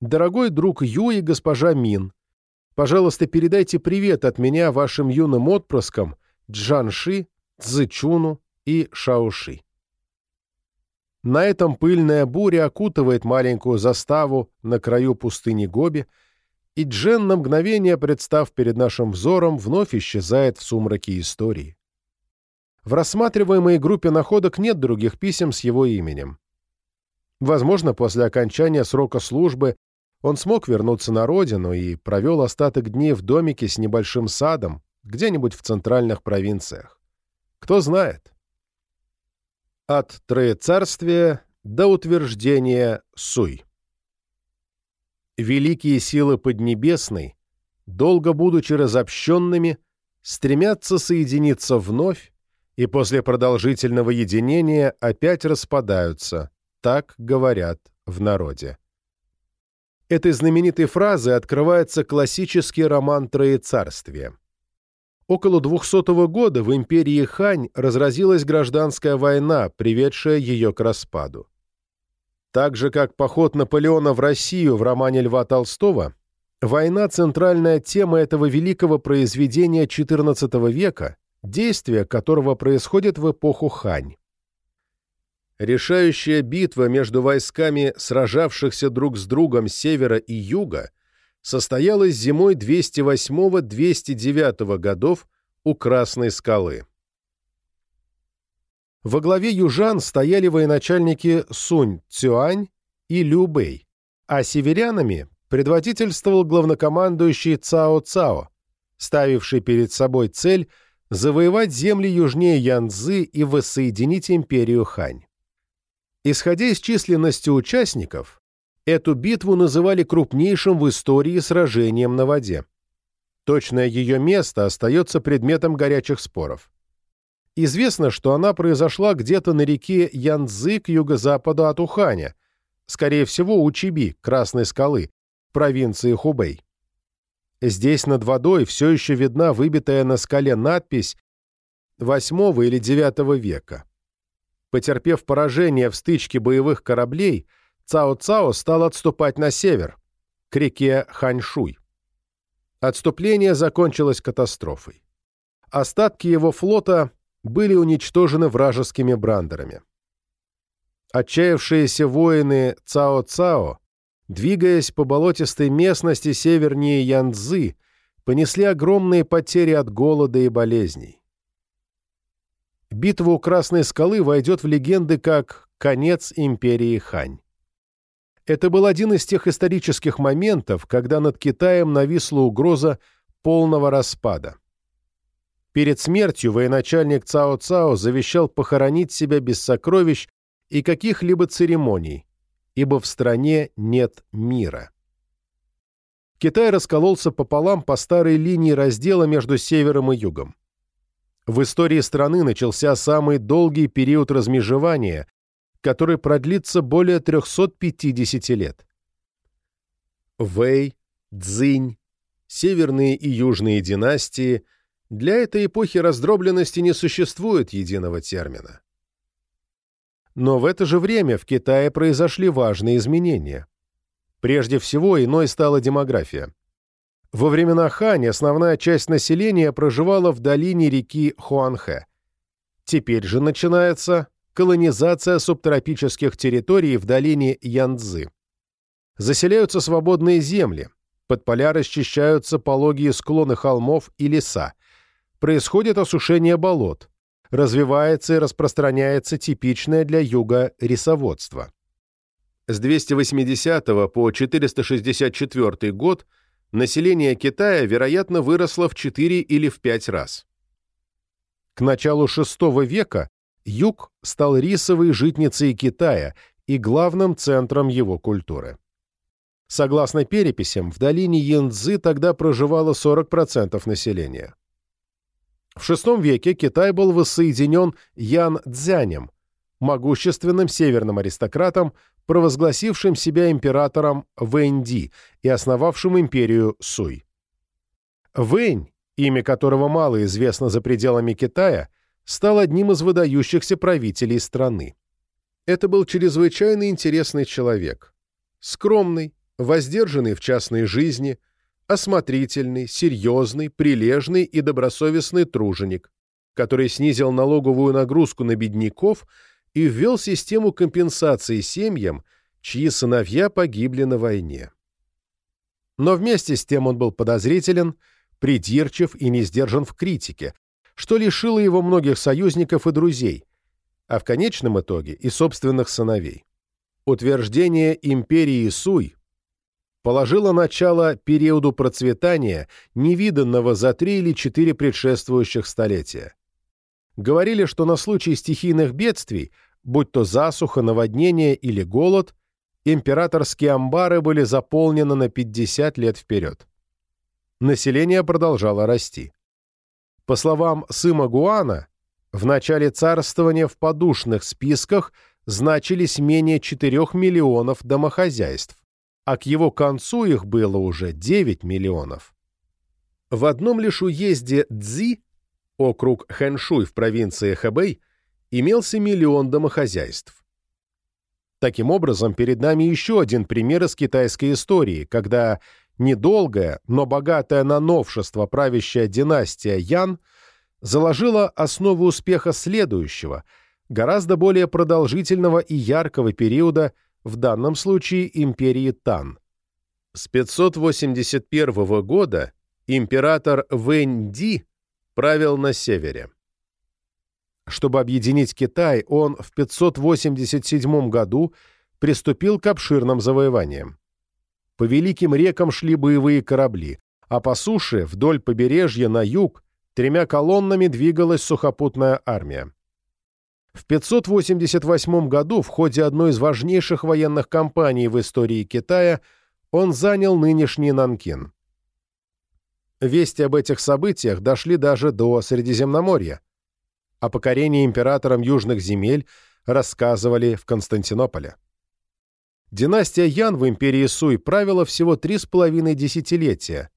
Дорогой друг Ю и госпожа Мин, пожалуйста, передайте привет от меня вашим юным отпрыскам Джанши, Цзычуну и Шауши. На этом пыльная буря окутывает маленькую заставу на краю пустыни Гоби, и Джен на мгновение, представ перед нашим взором, вновь исчезает в сумраке истории. В рассматриваемой группе находок нет других писем с его именем. Возможно, после окончания срока службы он смог вернуться на родину и провел остаток дней в домике с небольшим садом где-нибудь в центральных провинциях. Кто знает. От Троецарствия до утверждения Суй. Великие силы Поднебесной, долго будучи разобщенными, стремятся соединиться вновь и после продолжительного единения опять распадаются, так говорят в народе. Этой знаменитой фразой открывается классический роман «Троецарствие». Около 200 года в империи Хань разразилась гражданская война, приведшая ее к распаду. Так же, как поход Наполеона в Россию в романе Льва Толстого, война – центральная тема этого великого произведения XIV века, действие которого происходит в эпоху Хань. Решающая битва между войсками, сражавшихся друг с другом севера и юга, состоялась зимой 208-209 годов у Красной скалы. Во главе южан стояли военачальники Сунь Цюань и Лю Бэй, а северянами предводительствовал главнокомандующий Цао Цао, ставивший перед собой цель завоевать земли южнее Янцзы и воссоединить империю Хань. Исходя из численности участников, эту битву называли крупнейшим в истории сражением на воде. Точное ее место остается предметом горячих споров. Известно, что она произошла где-то на реке Янцзы к юго-западу от Уханя, скорее всего, у Чиби, Красной скалы, провинции Хубэй. Здесь над водой все еще видна выбитая на скале надпись VIII или IX века. Потерпев поражение в стычке боевых кораблей, Цао-Цао стал отступать на север, к реке Ханьшуй. Отступление закончилось катастрофой. Остатки его флота были уничтожены вражескими брандерами. Отчаявшиеся воины Цао-Цао, двигаясь по болотистой местности севернее Янцзы, понесли огромные потери от голода и болезней. Битва у Красной скалы войдет в легенды как «Конец империи Хань». Это был один из тех исторических моментов, когда над Китаем нависла угроза полного распада. Перед смертью военачальник Цао Цао завещал похоронить себя без сокровищ и каких-либо церемоний, ибо в стране нет мира. Китай раскололся пополам по старой линии раздела между севером и югом. В истории страны начался самый долгий период размежевания, который продлится более 350 лет. Вэй, Цзинь, северные и южные династии – для этой эпохи раздробленности не существует единого термина. Но в это же время в Китае произошли важные изменения. Прежде всего, иной стала демография. Во времена Хань основная часть населения проживала в долине реки Хуанхэ. Теперь же начинается колонизация субтропических территорий в долине Янцзы. Заселяются свободные земли, под поля расчищаются пологие склоны холмов и леса, происходит осушение болот, развивается и распространяется типичное для юга рисоводство. С 280 по 464 год население Китая, вероятно, выросло в 4 или в 5 раз. К началу VI века юг стал рисовой житницей Китая и главным центром его культуры. Согласно переписям, в долине Янцзы тогда проживало 40% населения. В VI веке Китай был воссоединен Ян Цзянем, могущественным северным аристократом, провозгласившим себя императором Вэньди и основавшим империю Суй. Вэнь, имя которого мало известно за пределами Китая, стал одним из выдающихся правителей страны. Это был чрезвычайно интересный человек. Скромный, воздержанный в частной жизни – осмотрительный, серьезный, прилежный и добросовестный труженик, который снизил налоговую нагрузку на бедняков и ввел систему компенсации семьям, чьи сыновья погибли на войне. Но вместе с тем он был подозрителен, придирчив и не сдержан в критике, что лишило его многих союзников и друзей, а в конечном итоге и собственных сыновей. Утверждение империи Суй положила начало периоду процветания, невиданного за три или четыре предшествующих столетия. Говорили, что на случай стихийных бедствий будь то засуха, наводнение или голод, императорские амбары были заполнены на 50 лет вперед. Население продолжало расти. По словам Сыма Гуана, в начале царствования в подушных списках значились менее 4 миллионов домохозяйств, а к его концу их было уже 9 миллионов. В одном лишь уезде Цзи, округ Хэншуй в провинции Хэбэй, имелся миллион домохозяйств. Таким образом, перед нами еще один пример из китайской истории, когда недолгая, но богатая на новшества правящая династия Ян заложила основу успеха следующего, гораздо более продолжительного и яркого периода, в данном случае империи Тан. С 581 года император Вэньди правил на севере. Чтобы объединить Китай, он в 587 году приступил к обширным завоеваниям. По великим рекам шли боевые корабли, а по суше, вдоль побережья на юг, тремя колоннами двигалась сухопутная армия. В 588 году в ходе одной из важнейших военных кампаний в истории Китая он занял нынешний Нанкин. Вести об этих событиях дошли даже до Средиземноморья. О покорении императором южных земель рассказывали в Константинополе. Династия Ян в империи Суй правила всего три с половиной десятилетия,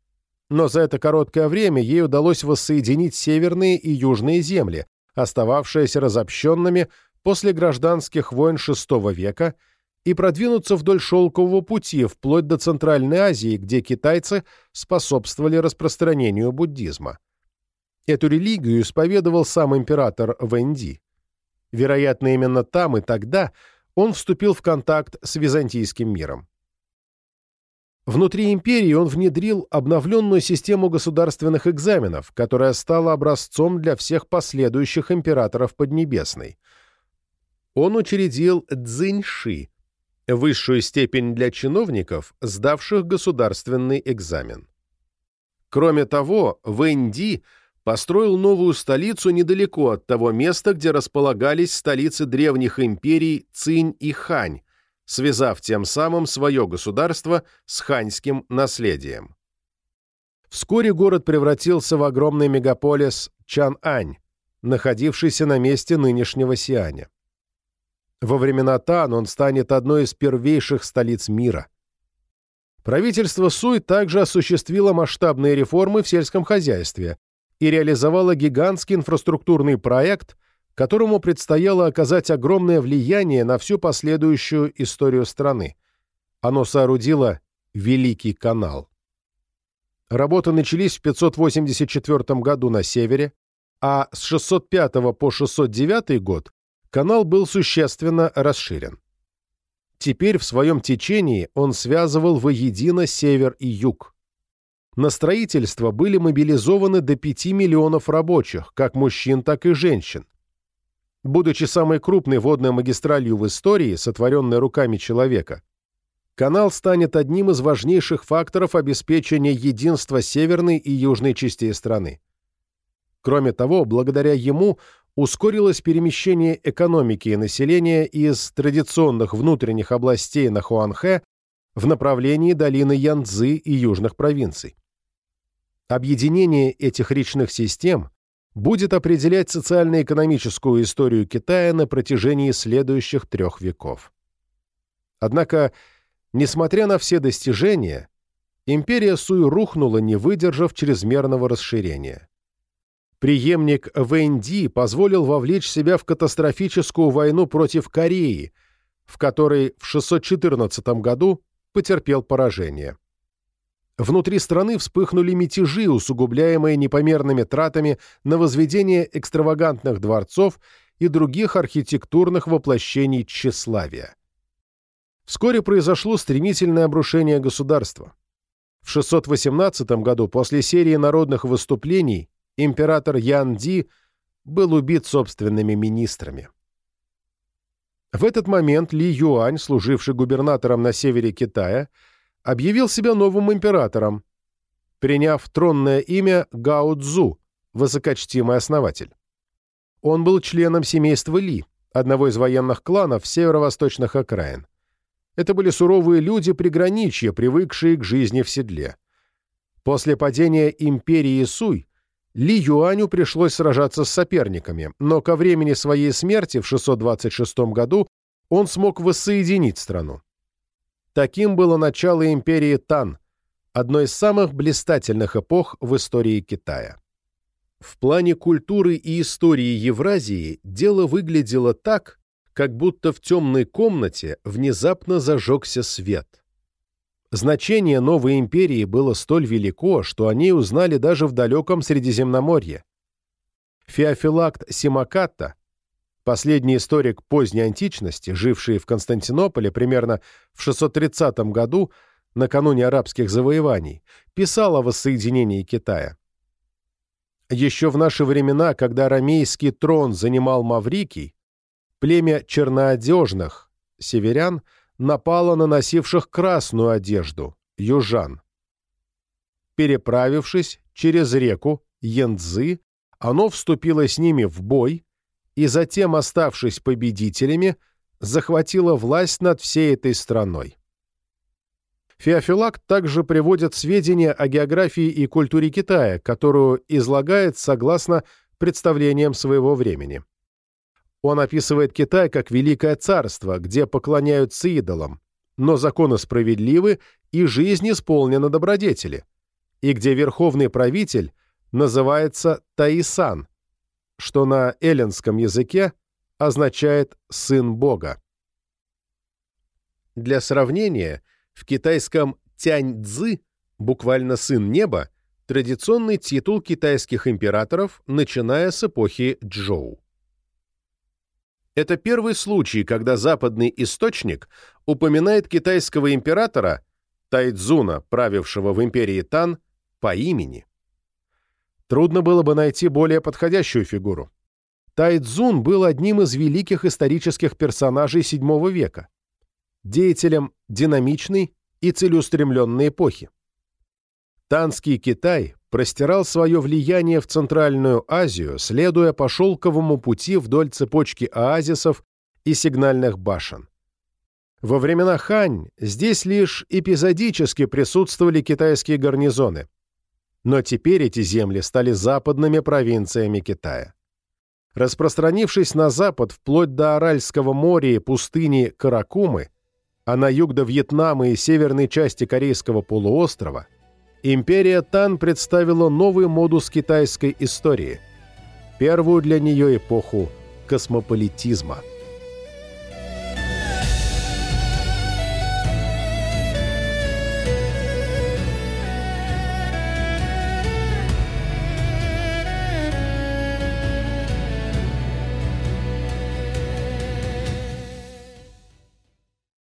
но за это короткое время ей удалось воссоединить северные и южные земли, остававшиеся разобщенными после гражданских войн VI века и продвинуться вдоль шелкового пути вплоть до Центральной Азии, где китайцы способствовали распространению буддизма. Эту религию исповедовал сам император Вэнди. Вероятно, именно там и тогда он вступил в контакт с византийским миром. Внутри империи он внедрил обновленную систему государственных экзаменов, которая стала образцом для всех последующих императоров Поднебесной. Он учредил Цзиньши, высшую степень для чиновников, сдавших государственный экзамен. Кроме того, Вэньди построил новую столицу недалеко от того места, где располагались столицы древних империй Цинь и Хань, связав тем самым свое государство с ханьским наследием. Вскоре город превратился в огромный мегаполис Чан-Ань, находившийся на месте нынешнего Сианя. Во времена Тан он станет одной из первейших столиц мира. Правительство Суй также осуществило масштабные реформы в сельском хозяйстве и реализовало гигантский инфраструктурный проект, которому предстояло оказать огромное влияние на всю последующую историю страны. Оно соорудило Великий канал. Работы начались в 584 году на севере, а с 605 по 609 год канал был существенно расширен. Теперь в своем течении он связывал воедино север и юг. На строительство были мобилизованы до 5 миллионов рабочих, как мужчин, так и женщин. Будучи самой крупной водной магистралью в истории, сотворенной руками человека, канал станет одним из важнейших факторов обеспечения единства северной и южной частей страны. Кроме того, благодаря ему ускорилось перемещение экономики и населения из традиционных внутренних областей на Хуанхэ в направлении долины Янцзы и южных провинций. Объединение этих речных систем будет определять социально-экономическую историю Китая на протяжении следующих трех веков. Однако, несмотря на все достижения, империя Суй рухнула, не выдержав чрезмерного расширения преемник Вэнди позволил вовлечь себя в катастрофическую войну против Кореи, в которой в 614 году потерпел поражение. Внутри страны вспыхнули мятежи, усугубляемые непомерными тратами на возведение экстравагантных дворцов и других архитектурных воплощений тщеславия. Вскоре произошло стремительное обрушение государства. В 618 году, после серии народных выступлений, император Ян Ди был убит собственными министрами. В этот момент Ли Юань, служивший губернатором на севере Китая, объявил себя новым императором, приняв тронное имя Гао Цзу, высокочтимый основатель. Он был членом семейства Ли, одного из военных кланов северо-восточных окраин. Это были суровые люди приграничья, привыкшие к жизни в седле. После падения империи Суй Ли Юаню пришлось сражаться с соперниками, но ко времени своей смерти в 626 году он смог воссоединить страну. Таким было начало империи Тан, одной из самых блистательных эпох в истории Китая. В плане культуры и истории Евразии дело выглядело так, как будто в темной комнате внезапно зажегся свет. Значение новой империи было столь велико, что о ней узнали даже в далеком Средиземноморье. Феофилакт Симакатта, последний историк поздней античности, живший в Константинополе примерно в 630 году, накануне арабских завоеваний, писал о воссоединении Китая. Еще в наши времена, когда арамейский трон занимал Маврикий, племя черноодежных, северян, напало на носивших красную одежду, южан. Переправившись через реку Янцзы, оно вступило с ними в бой и затем, оставшись победителями, захватило власть над всей этой страной. Феофилакт также приводит сведения о географии и культуре Китая, которую излагает согласно представлениям своего времени. Он описывает Китай как великое царство, где поклоняются идолам, но законы справедливы и жизнь исполнена добродетели, и где верховный правитель называется Таисан, что на эллинском языке означает «сын Бога». Для сравнения – в китайском Тянь-Цзы, буквально «сын неба», традиционный титул китайских императоров, начиная с эпохи Чжоу. Это первый случай, когда западный источник упоминает китайского императора Тайцзуна, правившего в империи Тан, по имени. Трудно было бы найти более подходящую фигуру. Тайцзун был одним из великих исторических персонажей VII века деятелем динамичной и целеустремленной эпохи. Танский Китай простирал свое влияние в Центральную Азию, следуя по шелковому пути вдоль цепочки оазисов и сигнальных башен. Во времена Хань здесь лишь эпизодически присутствовали китайские гарнизоны, но теперь эти земли стали западными провинциями Китая. Распространившись на запад вплоть до Аральского моря и пустыни Каракумы, а на юг до Вьетнама и северной части Корейского полуострова, империя Тан представила новый модус китайской истории, первую для нее эпоху космополитизма –